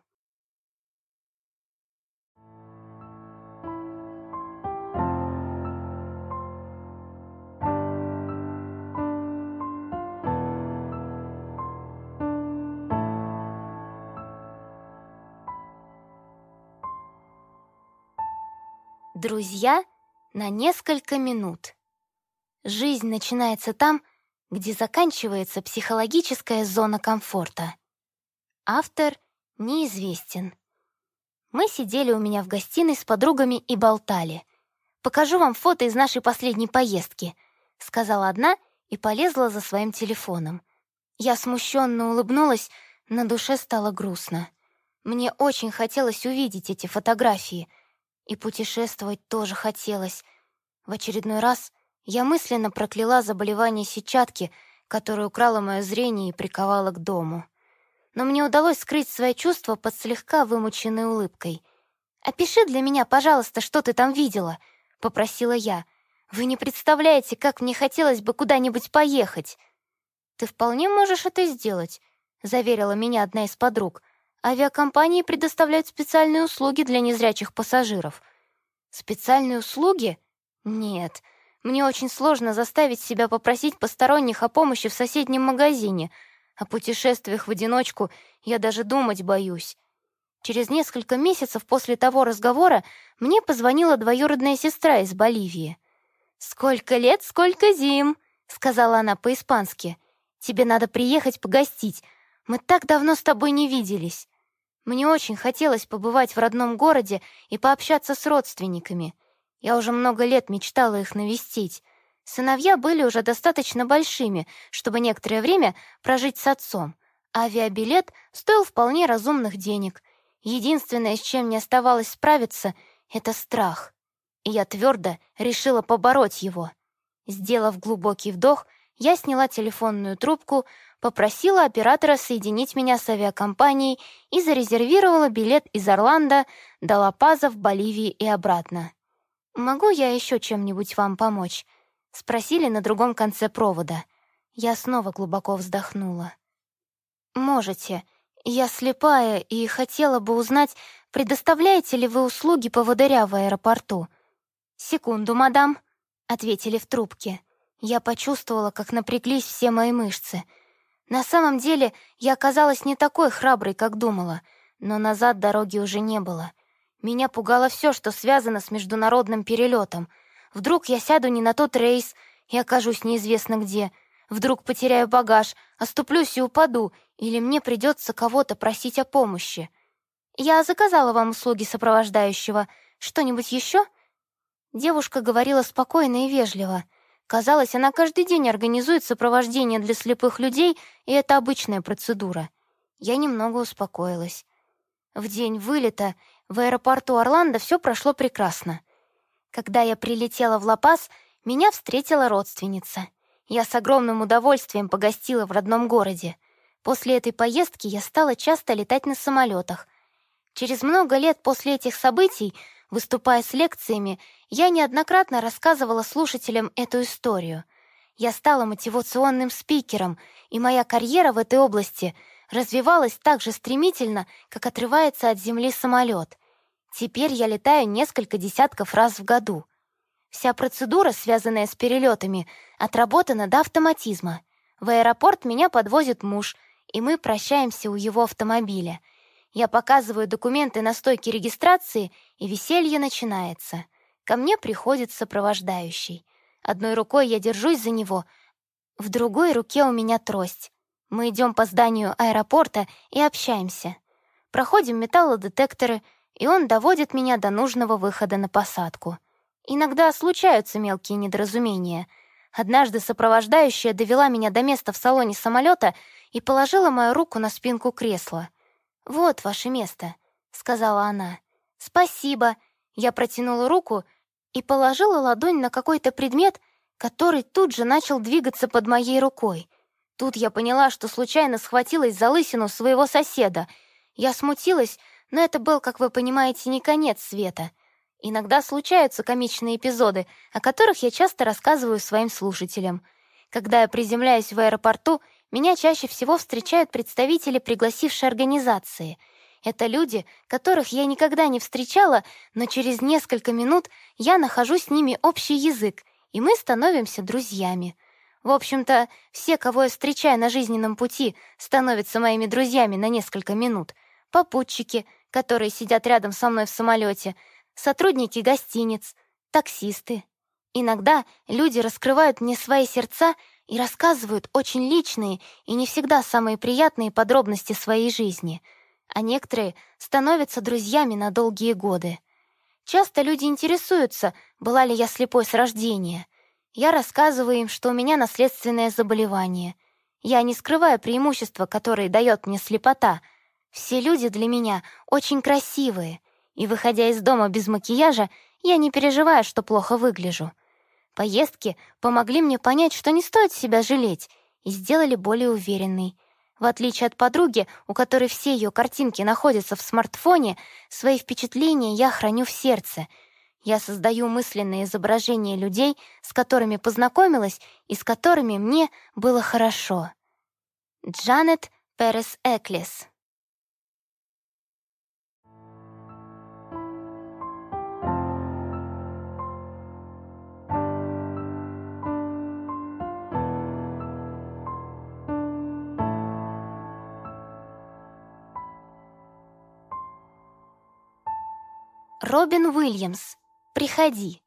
Друзья на несколько минут. Жизнь начинается там, где заканчивается психологическая зона комфорта. Автор неизвестен. Мы сидели у меня в гостиной с подругами и болтали. «Покажу вам фото из нашей последней поездки», — сказала одна и полезла за своим телефоном. Я смущенно улыбнулась, на душе стало грустно. Мне очень хотелось увидеть эти фотографии — и путешествовать тоже хотелось. В очередной раз я мысленно прокляла заболевание сетчатки, которое украло мое зрение и приковало к дому. Но мне удалось скрыть свои чувства под слегка вымученной улыбкой. «Опиши для меня, пожалуйста, что ты там видела», — попросила я. «Вы не представляете, как мне хотелось бы куда-нибудь поехать». «Ты вполне можешь это сделать», — заверила меня одна из подруг — Авиакомпании предоставляют специальные услуги для незрячих пассажиров. Специальные услуги? Нет. Мне очень сложно заставить себя попросить посторонних о помощи в соседнем магазине. О путешествиях в одиночку я даже думать боюсь. Через несколько месяцев после того разговора мне позвонила двоюродная сестра из Боливии. «Сколько лет, сколько зим!» — сказала она по-испански. «Тебе надо приехать погостить. Мы так давно с тобой не виделись». Мне очень хотелось побывать в родном городе и пообщаться с родственниками. Я уже много лет мечтала их навестить. Сыновья были уже достаточно большими, чтобы некоторое время прожить с отцом. Авиабилет стоил вполне разумных денег. Единственное, с чем мне оставалось справиться, — это страх. И я твердо решила побороть его. Сделав глубокий вдох, я сняла телефонную трубку, попросила оператора соединить меня с авиакомпанией и зарезервировала билет из Орландо до Ла-Паза в Боливии и обратно. «Могу я еще чем-нибудь вам помочь?» — спросили на другом конце провода. Я снова глубоко вздохнула. «Можете. Я слепая и хотела бы узнать, предоставляете ли вы услуги поводыря в аэропорту?» «Секунду, мадам», — ответили в трубке. Я почувствовала, как напряглись все мои мышцы. На самом деле, я оказалась не такой храброй, как думала, но назад дороги уже не было. Меня пугало все, что связано с международным перелетом. Вдруг я сяду не на тот рейс и окажусь неизвестно где. Вдруг потеряю багаж, оступлюсь и упаду, или мне придется кого-то просить о помощи. Я заказала вам услуги сопровождающего. Что-нибудь еще? Девушка говорила спокойно и вежливо — Казалось, она каждый день организует сопровождение для слепых людей, и это обычная процедура. Я немного успокоилась. В день вылета в аэропорту Орландо все прошло прекрасно. Когда я прилетела в Ла-Пас, меня встретила родственница. Я с огромным удовольствием погостила в родном городе. После этой поездки я стала часто летать на самолетах. Через много лет после этих событий Выступая с лекциями, я неоднократно рассказывала слушателям эту историю. Я стала мотивационным спикером, и моя карьера в этой области развивалась так же стремительно, как отрывается от земли самолет. Теперь я летаю несколько десятков раз в году. Вся процедура, связанная с перелетами, отработана до автоматизма. В аэропорт меня подвозит муж, и мы прощаемся у его автомобиля — я показываю документы на стойке регистрации, и веселье начинается. Ко мне приходит сопровождающий. Одной рукой я держусь за него, в другой руке у меня трость. Мы идем по зданию аэропорта и общаемся. Проходим металлодетекторы, и он доводит меня до нужного выхода на посадку. Иногда случаются мелкие недоразумения. Однажды сопровождающая довела меня до места в салоне самолета и положила мою руку на спинку кресла. «Вот ваше место», — сказала она. «Спасибо». Я протянула руку и положила ладонь на какой-то предмет, который тут же начал двигаться под моей рукой. Тут я поняла, что случайно схватилась за лысину своего соседа. Я смутилась, но это был, как вы понимаете, не конец света. Иногда случаются комичные эпизоды, о которых я часто рассказываю своим слушателям. Когда я приземляюсь в аэропорту, меня чаще всего встречают представители пригласившей организации. Это люди, которых я никогда не встречала, но через несколько минут я нахожу с ними общий язык, и мы становимся друзьями. В общем-то, все, кого я встречаю на жизненном пути, становятся моими друзьями на несколько минут. Попутчики, которые сидят рядом со мной в самолете, сотрудники гостиниц, таксисты. Иногда люди раскрывают мне свои сердца и рассказывают очень личные и не всегда самые приятные подробности своей жизни, а некоторые становятся друзьями на долгие годы. Часто люди интересуются, была ли я слепой с рождения — я рассказываю им, что у меня наследственное заболевание. Я не скрываю преимущества, которые дает мне слепота. Все люди для меня очень красивые, и, выходя из дома без макияжа, я не переживаю, что плохо выгляжу. Поездки помогли мне понять, что не стоит себя жалеть, и сделали более уверенной. В отличие от подруги, у которой все ее картинки находятся в смартфоне, свои впечатления я храню в сердце — я создаю мысленные изображения людей, с которыми познакомилась и с которыми мне было хорошо. Джанет Перес Эклес Робин Уильямс Приходи.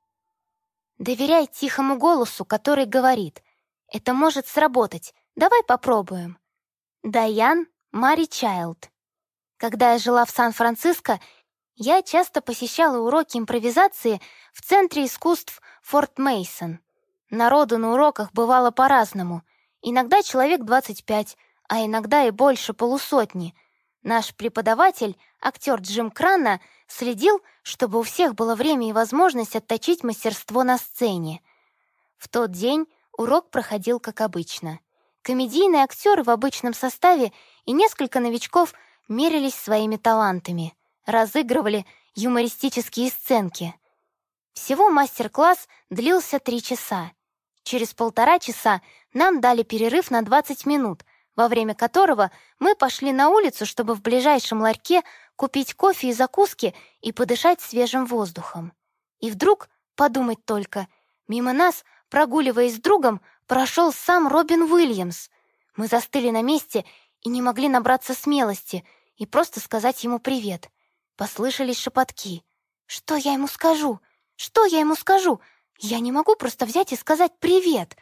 Доверяй тихому голосу, который говорит «Это может сработать, давай попробуем». Дайан Мари Чайлд. Когда я жила в Сан-Франциско, я часто посещала уроки импровизации в Центре искусств Форт Мейсон. Народу на уроках бывало по-разному. Иногда человек 25, а иногда и больше полусотни. Наш преподаватель, актер Джим Крана, следил, чтобы у всех было время и возможность отточить мастерство на сцене. В тот день урок проходил как обычно. Комедийные актеры в обычном составе и несколько новичков мерились своими талантами, разыгрывали юмористические сценки. Всего мастер-класс длился три часа. Через полтора часа нам дали перерыв на 20 минут, во время которого мы пошли на улицу, чтобы в ближайшем ларьке купить кофе и закуски и подышать свежим воздухом. И вдруг, подумать только, мимо нас, прогуливаясь с другом, прошел сам Робин Уильямс. Мы застыли на месте и не могли набраться смелости и просто сказать ему привет. Послышались шепотки. «Что я ему скажу? Что я ему скажу? Я не могу просто взять и сказать привет!»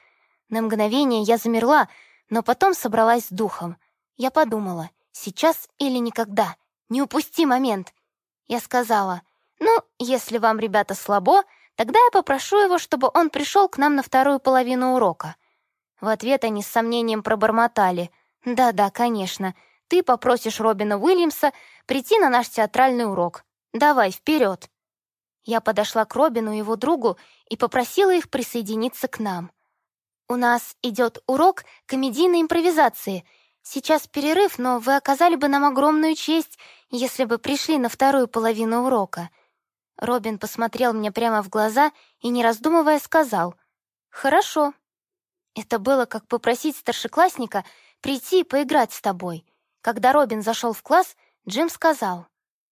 На мгновение я замерла, но потом собралась с духом. Я подумала, сейчас или никогда — не упусти момент!» Я сказала, «Ну, если вам, ребята, слабо, тогда я попрошу его, чтобы он пришел к нам на вторую половину урока». В ответ они с сомнением пробормотали. «Да-да, конечно. Ты попросишь Робина Уильямса прийти на наш театральный урок. Давай, вперед!» Я подошла к Робину и его другу и попросила их присоединиться к нам. «У нас идет урок комедийной импровизации. Сейчас перерыв, но вы оказали бы нам огромную честь, если бы пришли на вторую половину урока». Робин посмотрел мне прямо в глаза и, не раздумывая, сказал «Хорошо». Это было как попросить старшеклассника прийти и поиграть с тобой. Когда Робин зашел в класс, Джим сказал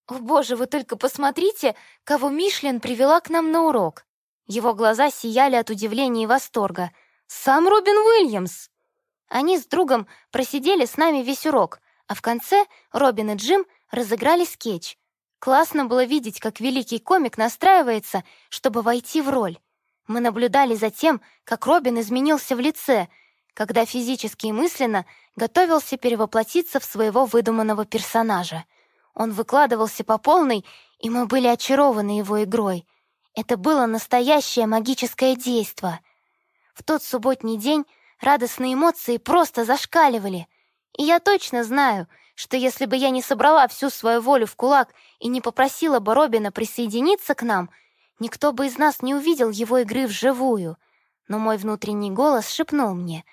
«О, боже, вы только посмотрите, кого Мишлен привела к нам на урок». Его глаза сияли от удивления и восторга. «Сам Робин Уильямс!» Они с другом просидели с нами весь урок, а в конце Робин и Джим разыграли скетч. Классно было видеть, как великий комик настраивается, чтобы войти в роль. Мы наблюдали за тем, как Робин изменился в лице, когда физически и мысленно готовился перевоплотиться в своего выдуманного персонажа. Он выкладывался по полной, и мы были очарованы его игрой. Это было настоящее магическое действо. В тот субботний день радостные эмоции просто зашкаливали. И я точно знаю, что если бы я не собрала всю свою волю в кулак и не попросила бы Робина присоединиться к нам, никто бы из нас не увидел его игры вживую. Но мой внутренний голос шепнул мне,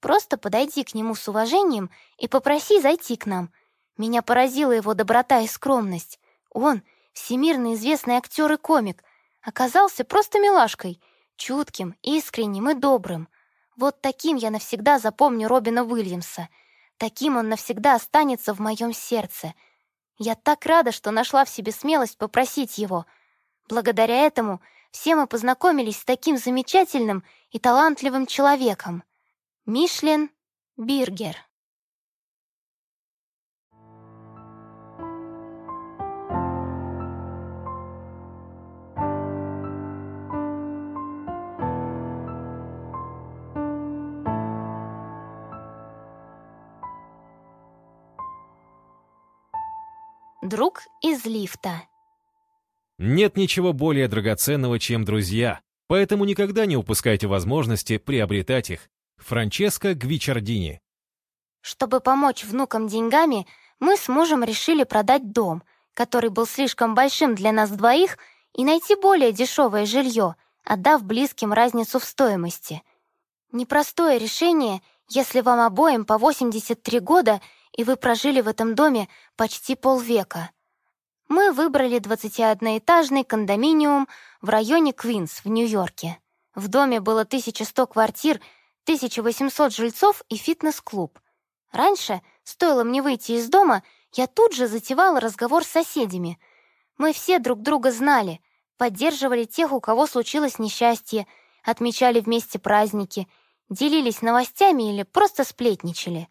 «Просто подойди к нему с уважением и попроси зайти к нам». Меня поразила его доброта и скромность. Он, всемирно известный актер и комик, оказался просто милашкой, чутким, искренним и добрым. Вот таким я навсегда запомню Робина Уильямса — Таким он навсегда останется в моем сердце. Я так рада, что нашла в себе смелость попросить его. Благодаря этому все мы познакомились с таким замечательным и талантливым человеком. Мишлен Биргер. Друг из лифта. Нет ничего более драгоценного, чем друзья, поэтому никогда не упускайте возможности приобретать их. Франческо Гвичардини. Чтобы помочь внукам деньгами, мы с мужем решили продать дом, который был слишком большим для нас двоих, и найти более дешевое жилье, отдав близким разницу в стоимости. Непростое решение, если вам обоим по 83 года — и вы прожили в этом доме почти полвека. Мы выбрали 21-этажный кондоминиум в районе Квинс в Нью-Йорке. В доме было 1100 квартир, 1800 жильцов и фитнес-клуб. Раньше, стоило мне выйти из дома, я тут же затевала разговор с соседями. Мы все друг друга знали, поддерживали тех, у кого случилось несчастье, отмечали вместе праздники, делились новостями или просто сплетничали.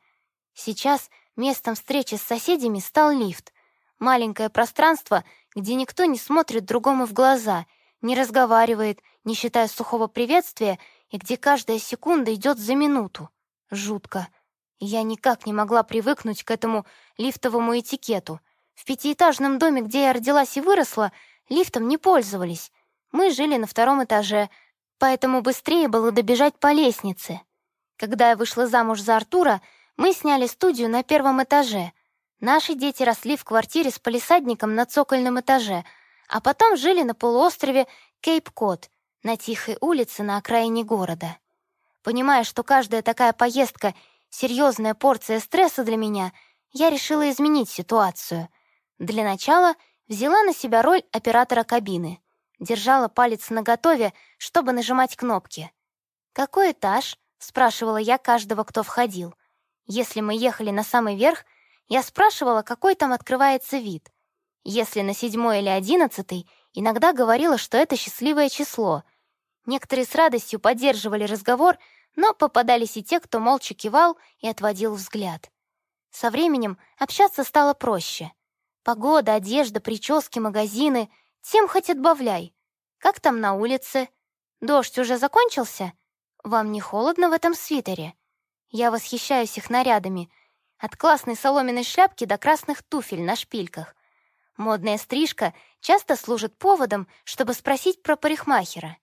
Сейчас Местом встречи с соседями стал лифт. Маленькое пространство, где никто не смотрит другому в глаза, не разговаривает, не считая сухого приветствия, и где каждая секунда идет за минуту. Жутко. Я никак не могла привыкнуть к этому лифтовому этикету. В пятиэтажном доме, где я родилась и выросла, лифтом не пользовались. Мы жили на втором этаже, поэтому быстрее было добежать по лестнице. Когда я вышла замуж за Артура, мы сняли студию на первом этаже. Наши дети росли в квартире с полисадником на цокольном этаже, а потом жили на полуострове Кейп-Кот, на тихой улице на окраине города. Понимая, что каждая такая поездка — серьезная порция стресса для меня, я решила изменить ситуацию. Для начала взяла на себя роль оператора кабины. Держала палец наготове, чтобы нажимать кнопки. «Какой этаж?» — спрашивала я каждого, кто входил. Если мы ехали на самый верх, я спрашивала, какой там открывается вид. Если на седьмой или одиннадцатый, иногда говорила, что это счастливое число. Некоторые с радостью поддерживали разговор, но попадались и те, кто молча кивал и отводил взгляд. Со временем общаться стало проще. Погода, одежда, прически, магазины — тем хоть отбавляй. Как там на улице? Дождь уже закончился? Вам не холодно в этом свитере? Я восхищаюсь их нарядами. От классной соломенной шляпки до красных туфель на шпильках. Модная стрижка часто служит поводом, чтобы спросить про парикмахера.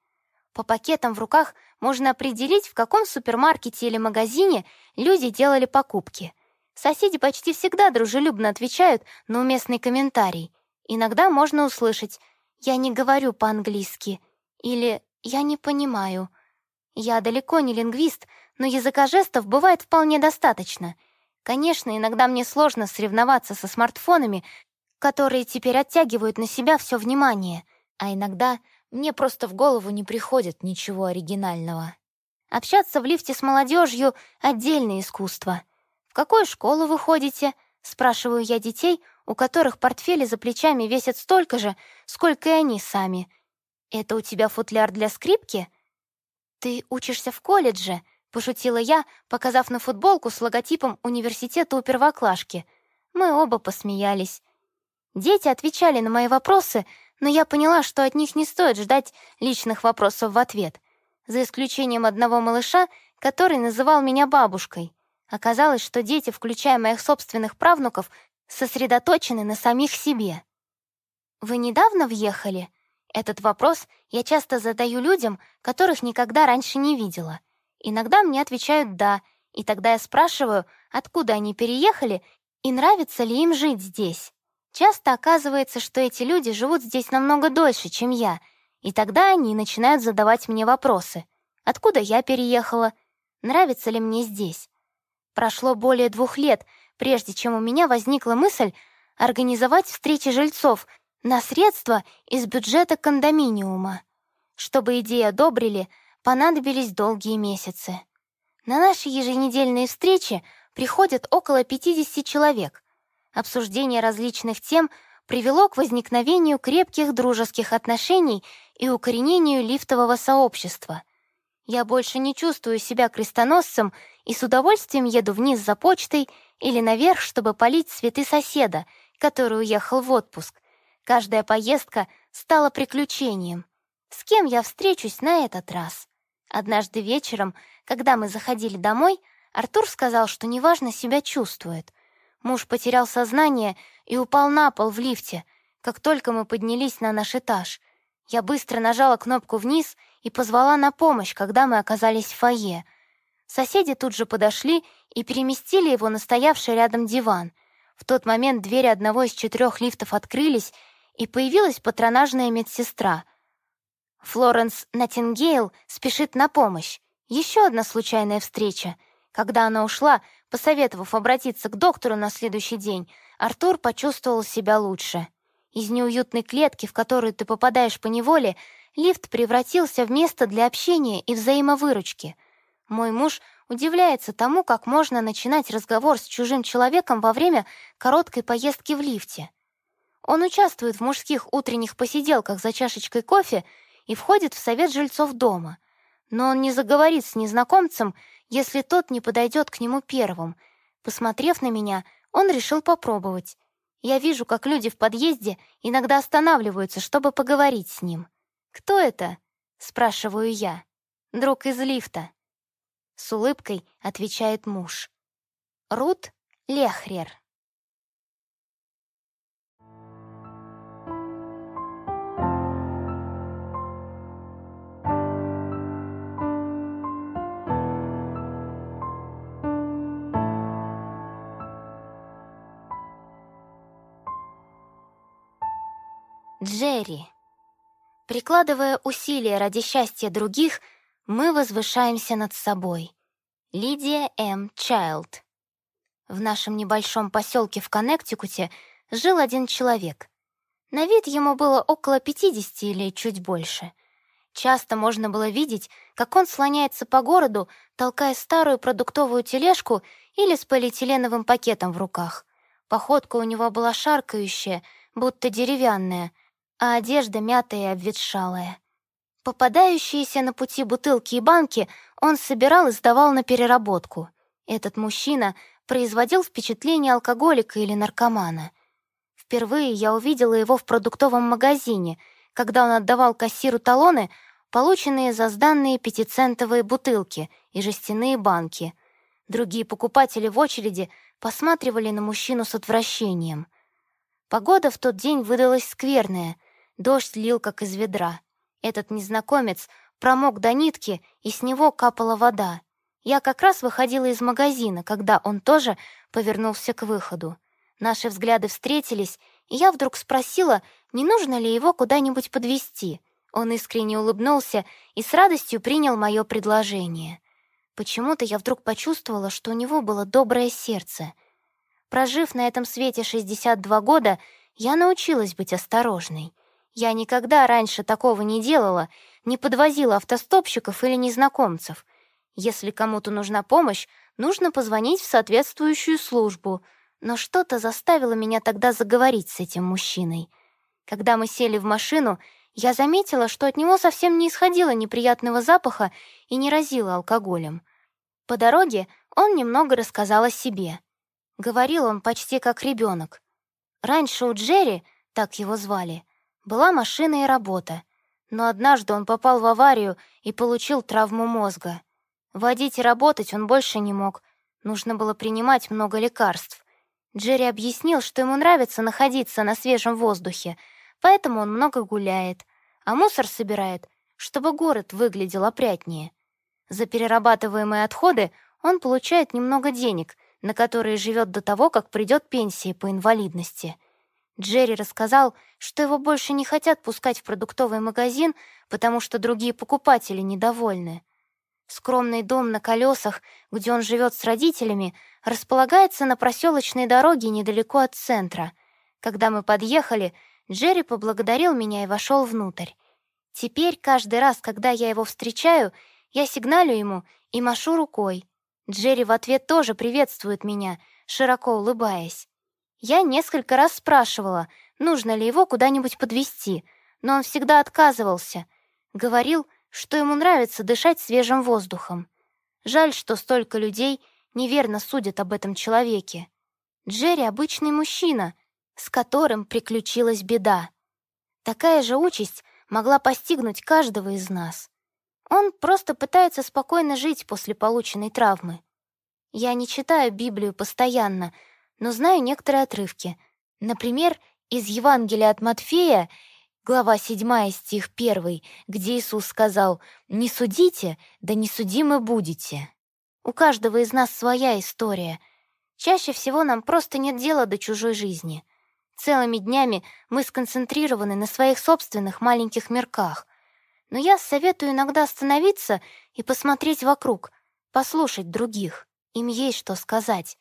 По пакетам в руках можно определить, в каком супермаркете или магазине люди делали покупки. Соседи почти всегда дружелюбно отвечают на уместный комментарий. Иногда можно услышать «я не говорю по-английски» или «я не понимаю». Я далеко не лингвист, но языка жестов бывает вполне достаточно. Конечно, иногда мне сложно соревноваться со смартфонами, которые теперь оттягивают на себя все внимание, а иногда мне просто в голову не приходит ничего оригинального. Общаться в лифте с молодежью — отдельное искусство. «В какую школу вы ходите?» — спрашиваю я детей, у которых портфели за плечами весят столько же, сколько и они сами. «Это у тебя футляр для скрипки?» «Ты учишься в колледже?» Пошутила я, показав на футболку с логотипом университета у первоклашки. Мы оба посмеялись. Дети отвечали на мои вопросы, но я поняла, что от них не стоит ждать личных вопросов в ответ, за исключением одного малыша, который называл меня бабушкой. Оказалось, что дети, включая моих собственных правнуков, сосредоточены на самих себе. «Вы недавно въехали?» Этот вопрос я часто задаю людям, которых никогда раньше не видела. Иногда мне отвечают «да», и тогда я спрашиваю, откуда они переехали и нравится ли им жить здесь. Часто оказывается, что эти люди живут здесь намного дольше, чем я, и тогда они начинают задавать мне вопросы. Откуда я переехала? Нравится ли мне здесь? Прошло более двух лет, прежде чем у меня возникла мысль организовать встречи жильцов на средства из бюджета кондоминиума. Чтобы идеи одобрили, понадобились долгие месяцы. На наши еженедельные встречи приходят около 50 человек. Обсуждение различных тем привело к возникновению крепких дружеских отношений и укоренению лифтового сообщества. Я больше не чувствую себя крестоносцем и с удовольствием еду вниз за почтой или наверх, чтобы полить цветы соседа, который уехал в отпуск. Каждая поездка стала приключением. С кем я встречусь на этот раз? Однажды вечером, когда мы заходили домой, Артур сказал, что неважно себя чувствует. Муж потерял сознание и упал на пол в лифте, как только мы поднялись на наш этаж. Я быстро нажала кнопку вниз и позвала на помощь, когда мы оказались в фойе. Соседи тут же подошли и переместили его на стоявший рядом диван. В тот момент двери одного из четырех лифтов открылись, и появилась патронажная медсестра. Флоренс Найтингейл спешит на помощь. Еще одна случайная встреча. Когда она ушла, посоветовав обратиться к доктору на следующий день, Артур почувствовал себя лучше. Из неуютной клетки, в которую ты попадаешь по неволе, лифт превратился в место для общения и взаимовыручки. Мой муж удивляется тому, как можно начинать разговор с чужим человеком во время короткой поездки в лифте. Он участвует в мужских утренних посиделках за чашечкой кофе и входит в совет жильцов дома. Но он не заговорит с незнакомцем, если тот не подойдет к нему первым. Посмотрев на меня, он решил попробовать. Я вижу, как люди в подъезде иногда останавливаются, чтобы поговорить с ним. «Кто это?» — спрашиваю я. «Друг из лифта». С улыбкой отвечает муж. Рут Лехрер. Джерри. Прикладывая усилия ради счастья других, мы возвышаемся над собой. Лидия М. Чайлд. В нашем небольшом поселке в Коннектикуте жил один человек. На вид ему было около 50 или чуть больше. Часто можно было видеть, как он слоняется по городу, толкая старую продуктовую тележку или с полиэтиленовым пакетом в руках. Походка у него была шаркающая, будто деревянная — а одежда мятая и обветшалая. Попадающиеся на пути бутылки и банки он собирал и сдавал на переработку. Этот мужчина производил впечатление алкоголика или наркомана. Впервые я увидела его в продуктовом магазине, когда он отдавал кассиру талоны, полученные за сданные пятицентовые бутылки и жестяные банки. Другие покупатели в очереди посматривали на мужчину с отвращением. Погода в тот день выдалась скверная — Дождь лил, как из ведра. Этот незнакомец промок до нитки, и с него капала вода. Я как раз выходила из магазина, когда он тоже повернулся к выходу. Наши взгляды встретились, и я вдруг спросила, не нужно ли его куда-нибудь подвести. Он искренне улыбнулся и с радостью принял мое предложение. Почему-то я вдруг почувствовала, что у него было доброе сердце. Прожив на этом свете 62 года, я научилась быть осторожной. Я никогда раньше такого не делала, не подвозила автостопщиков или незнакомцев. Если кому-то нужна помощь, нужно позвонить в соответствующую службу. Но что-то заставило меня тогда заговорить с этим мужчиной. Когда мы сели в машину, я заметила, что от него совсем не исходило неприятного запаха и не разило алкоголем. По дороге он немного рассказал о себе. Говорил он почти как ребенок. Раньше у Джерри, так его звали, Была машина и работа. Но однажды он попал в аварию и получил травму мозга. Водить и работать он больше не мог. Нужно было принимать много лекарств. Джерри объяснил, что ему нравится находиться на свежем воздухе, поэтому он много гуляет, а мусор собирает, чтобы город выглядел опрятнее. За перерабатываемые отходы он получает немного денег, на которые живет до того, как придет пенсия по инвалидности. Джерри рассказал, что его больше не хотят пускать в продуктовый магазин, потому что другие покупатели недовольны. Скромный дом на колесах, где он живет с родителями, располагается на проселочной дороге недалеко от центра. Когда мы подъехали, Джерри поблагодарил меня и вошел внутрь. Теперь каждый раз, когда я его встречаю, я сигналю ему и машу рукой. Джерри в ответ тоже приветствует меня, широко улыбаясь. Я несколько раз спрашивала, нужно ли его куда-нибудь подвести, но он всегда отказывался. Говорил, что ему нравится дышать свежим воздухом. Жаль, что столько людей неверно судят об этом человеке. Джерри — обычный мужчина, с которым приключилась беда. Такая же участь могла постигнуть каждого из нас. Он просто пытается спокойно жить после полученной травмы. Я не читаю Библию постоянно, но знаю некоторые отрывки. Например, из Евангелия от Матфея глава 7, стих 1, где Иисус сказал «Не судите, да не судимы будете». У каждого из нас своя история. Чаще всего нам просто нет дела до чужой жизни. Целыми днями мы сконцентрированы на своих собственных маленьких мирках. Но я советую иногда остановиться и посмотреть вокруг, послушать других. Им есть что сказать.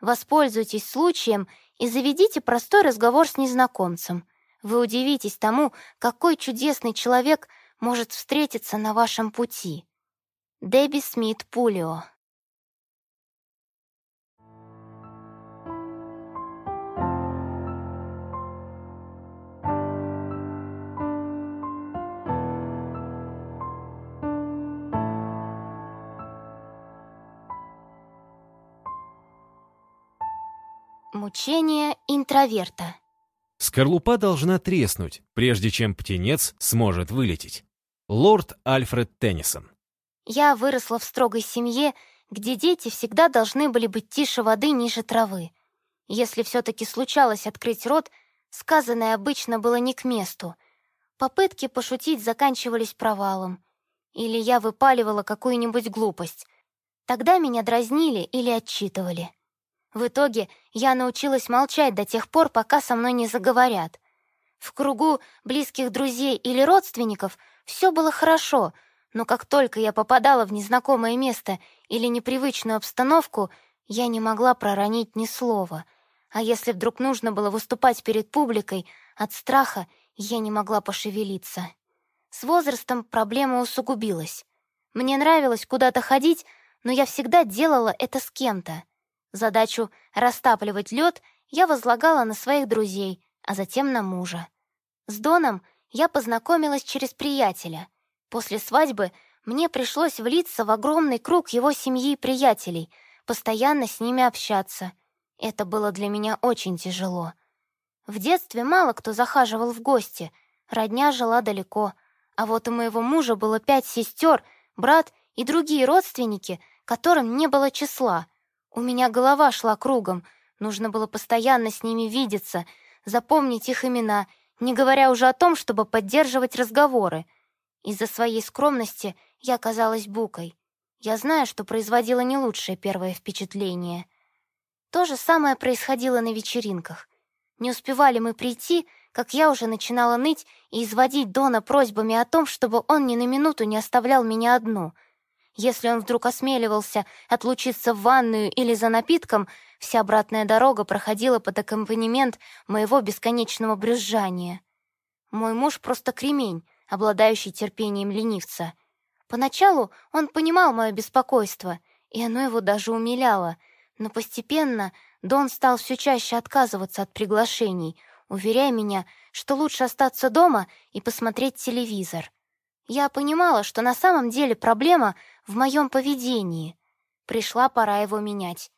Воспользуйтесь случаем и заведите простой разговор с незнакомцем — вы удивитесь тому, какой чудесный человек может встретиться на вашем пути. Дебби Смит Пулио Мучение интроверта Скорлупа должна треснуть, прежде чем птенец сможет вылететь. Лорд Альфред Теннисон. Я выросла в строгой семье, где дети всегда должны были быть тише воды, ниже травы. Если все-таки случалось открыть рот, сказанное обычно было не к месту. Попытки пошутить заканчивались провалом. Или я выпаливала какую-нибудь глупость. Тогда меня дразнили или отчитывали. В итоге я научилась молчать до тех пор, пока со мной не заговорят. В кругу близких друзей или родственников все было хорошо, но как только я попадала в незнакомое место или непривычную обстановку, я не могла проронить ни слова. А если вдруг нужно было выступать перед публикой, от страха я не могла пошевелиться. С возрастом проблема усугубилась. Мне нравилось куда-то ходить, но я всегда делала это с кем-то. Задачу растапливать лед я возлагала на своих друзей, а затем на мужа. С Доном я познакомилась через приятеля. После свадьбы мне пришлось влиться в огромный круг его семьи и приятелей, постоянно с ними общаться. Это было для меня очень тяжело. В детстве мало кто захаживал в гости, родня жила далеко, а вот у моего мужа было пять сестер, брат и другие родственники, которым не было числа — у меня голова шла кругом, нужно было постоянно с ними видеться, запомнить их имена, не говоря уже о том, чтобы поддерживать разговоры. Из-за своей скромности я казалась букой. Я знаю, что производила не лучшее первое впечатление. То же самое происходило на вечеринках. Не успевали мы прийти, как я уже начинала ныть и изводить Дона просьбами о том, чтобы он ни на минуту не оставлял меня одну — если он вдруг осмеливался отлучиться в ванную или за напитком, вся обратная дорога проходила под аккомпанемент моего бесконечного брюзжания. Мой муж просто кремень, обладающий терпением ленивца. Поначалу он понимал мое беспокойство, и оно его даже умиляло, но постепенно Дон стал все чаще отказываться от приглашений, уверяя меня, что лучше остаться дома и посмотреть телевизор. Я понимала, что на самом деле проблема в моем поведении. Пришла пора его менять.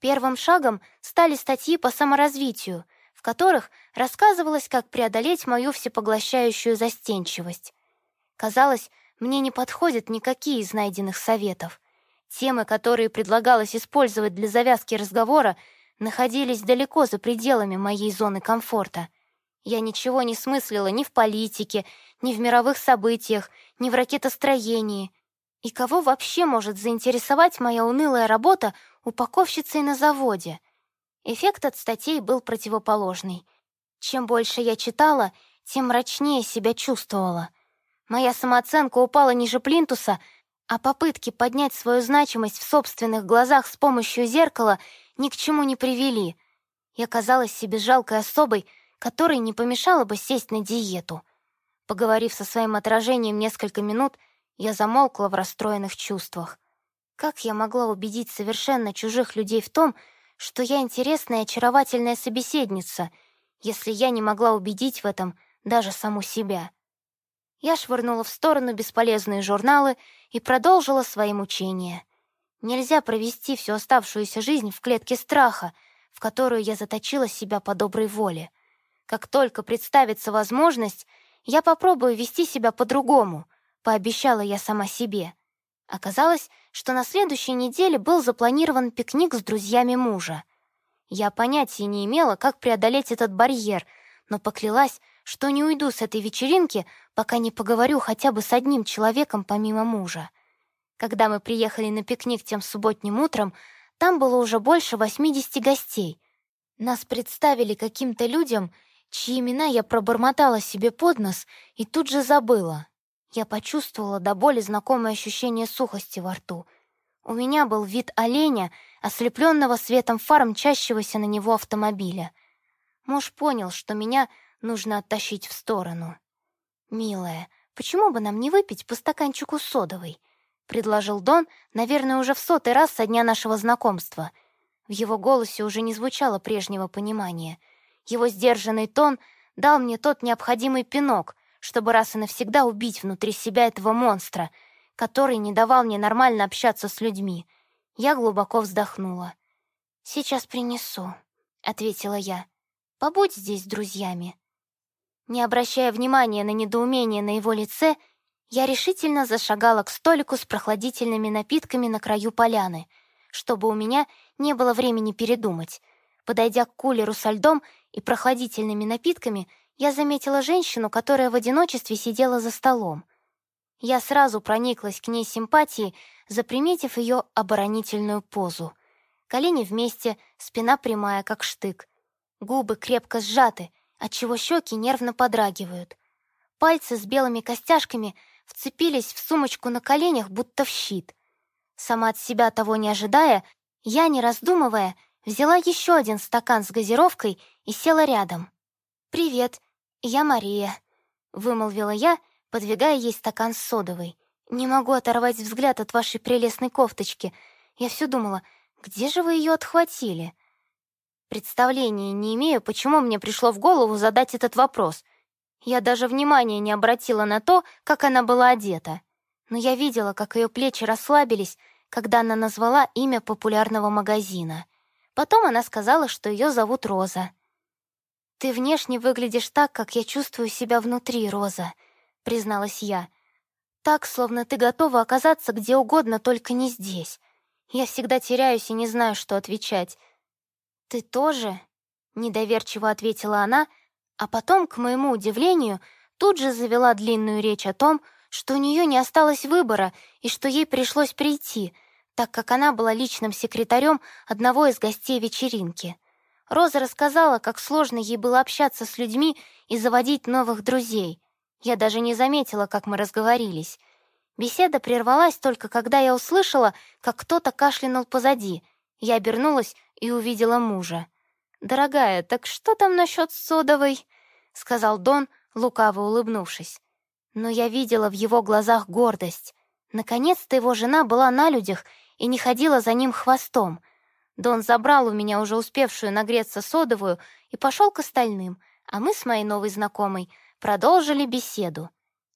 Первым шагом стали статьи по саморазвитию, в которых рассказывалось, как преодолеть мою всепоглощающую застенчивость. Казалось, мне не подходят никакие из найденных советов. Темы, которые предлагалось использовать для завязки разговора, находились далеко за пределами моей зоны комфорта. Я ничего не смыслила ни в политике, ни в мировых событиях, ни в ракетостроении. И кого вообще может заинтересовать моя унылая работа упаковщицей на заводе? Эффект от статей был противоположный. Чем больше я читала, тем мрачнее себя чувствовала. Моя самооценка упала ниже плинтуса, а попытки поднять свою значимость в собственных глазах с помощью зеркала ни к чему не привели. Я казалась себе жалкой особой, которой не помешало бы сесть на диету. Поговорив со своим отражением несколько минут, я замолкла в расстроенных чувствах. Как я могла убедить совершенно чужих людей в том, что я интересная и очаровательная собеседница, если я не могла убедить в этом даже саму себя? Я швырнула в сторону бесполезные журналы и продолжила свои мучения. Нельзя провести всю оставшуюся жизнь в клетке страха, в которую я заточила себя по доброй воле. Как только представится возможность, я попробую вести себя по-другому, пообещала я сама себе. Оказалось, что на следующей неделе был запланирован пикник с друзьями мужа. Я понятия не имела, как преодолеть этот барьер, но поклялась, что не уйду с этой вечеринки, пока не поговорю хотя бы с одним человеком помимо мужа. Когда мы приехали на пикник тем субботним утром, там было уже больше 80 гостей. Нас представили каким-то людям, чьи имена я пробормотала себе под нос и тут же забыла. Я почувствовала до боли знакомое ощущение сухости во рту. У меня был вид оленя, ослепленного светом фар мчащегося на него автомобиля. Муж понял, что меня нужно оттащить в сторону. «Милая, почему бы нам не выпить по стаканчику содовой?» — предложил Дон, наверное, уже в сотый раз со дня нашего знакомства. В его голосе уже не звучало прежнего понимания. Его сдержанный тон дал мне тот необходимый пинок, чтобы раз и навсегда убить внутри себя этого монстра, который не давал мне нормально общаться с людьми. Я глубоко вздохнула. «Сейчас принесу», — ответила я. «Побудь здесь с друзьями». Не обращая внимания на недоумение на его лице, я решительно зашагала к столику с прохладительными напитками на краю поляны, чтобы у меня не было времени передумать. Подойдя к кулеру со льдом и прохладительными напитками, я заметила женщину, которая в одиночестве сидела за столом. Я сразу прониклась к ней симпатией, заприметив ее оборонительную позу. Колени вместе, спина прямая, как штык. Губы крепко сжаты — отчего щеки нервно подрагивают. Пальцы с белыми костяшками вцепились в сумочку на коленях, будто в щит. Сама от себя того не ожидая, я, не раздумывая, взяла еще один стакан с газировкой и села рядом. «Привет, я Мария», — вымолвила я, подвигая ей стакан с содовой. «Не могу оторвать взгляд от вашей прелестной кофточки. Я все думала, где же вы ее отхватили?» Представления не имею, почему мне пришло в голову задать этот вопрос. Я даже внимания не обратила на то, как она была одета. Но я видела, как ее плечи расслабились, когда она назвала имя популярного магазина. Потом она сказала, что ее зовут Роза. «Ты внешне выглядишь так, как я чувствую себя внутри, Роза», — призналась я. «Так, словно ты готова оказаться где угодно, только не здесь. Я всегда теряюсь и не знаю, что отвечать. «Ты тоже?» — недоверчиво ответила она, а потом, к моему удивлению, тут же завела длинную речь о том, что у нее не осталось выбора и что ей пришлось прийти, так как она была личным секретарем одного из гостей вечеринки. Роза рассказала, как сложно ей было общаться с людьми и заводить новых друзей. Я даже не заметила, как мы разговорились. Беседа прервалась только когда я услышала, как кто-то кашлянул позади. Я обернулась и увидела мужа. «Дорогая, так что там насчет содовой?» — сказал Дон, лукаво улыбнувшись. Но я видела в его глазах гордость. Наконец-то его жена была на людях и не ходила за ним хвостом. Дон забрал у меня уже успевшую нагреться содовую и пошел к остальным, а мы с моей новой знакомой продолжили беседу.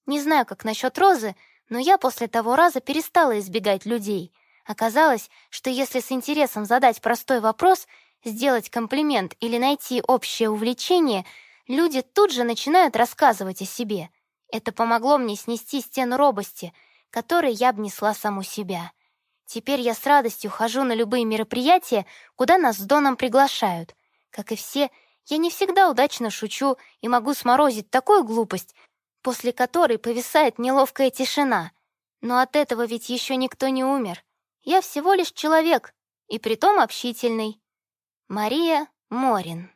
Не знаю, как насчет Розы, но я после того раза перестала избегать людей — Оказалось, что если с интересом задать простой вопрос, сделать комплимент или найти общее увлечение, люди тут же начинают рассказывать о себе. Это помогло мне снести стену робости, которой я обнесла саму себя. Теперь я с радостью хожу на любые мероприятия, куда нас с Доном приглашают. Как и все, я не всегда удачно шучу и могу сморозить такую глупость, после которой повисает неловкая тишина. Но от этого ведь еще никто не умер. Я всего лишь человек, и притом общительный. Мария Морин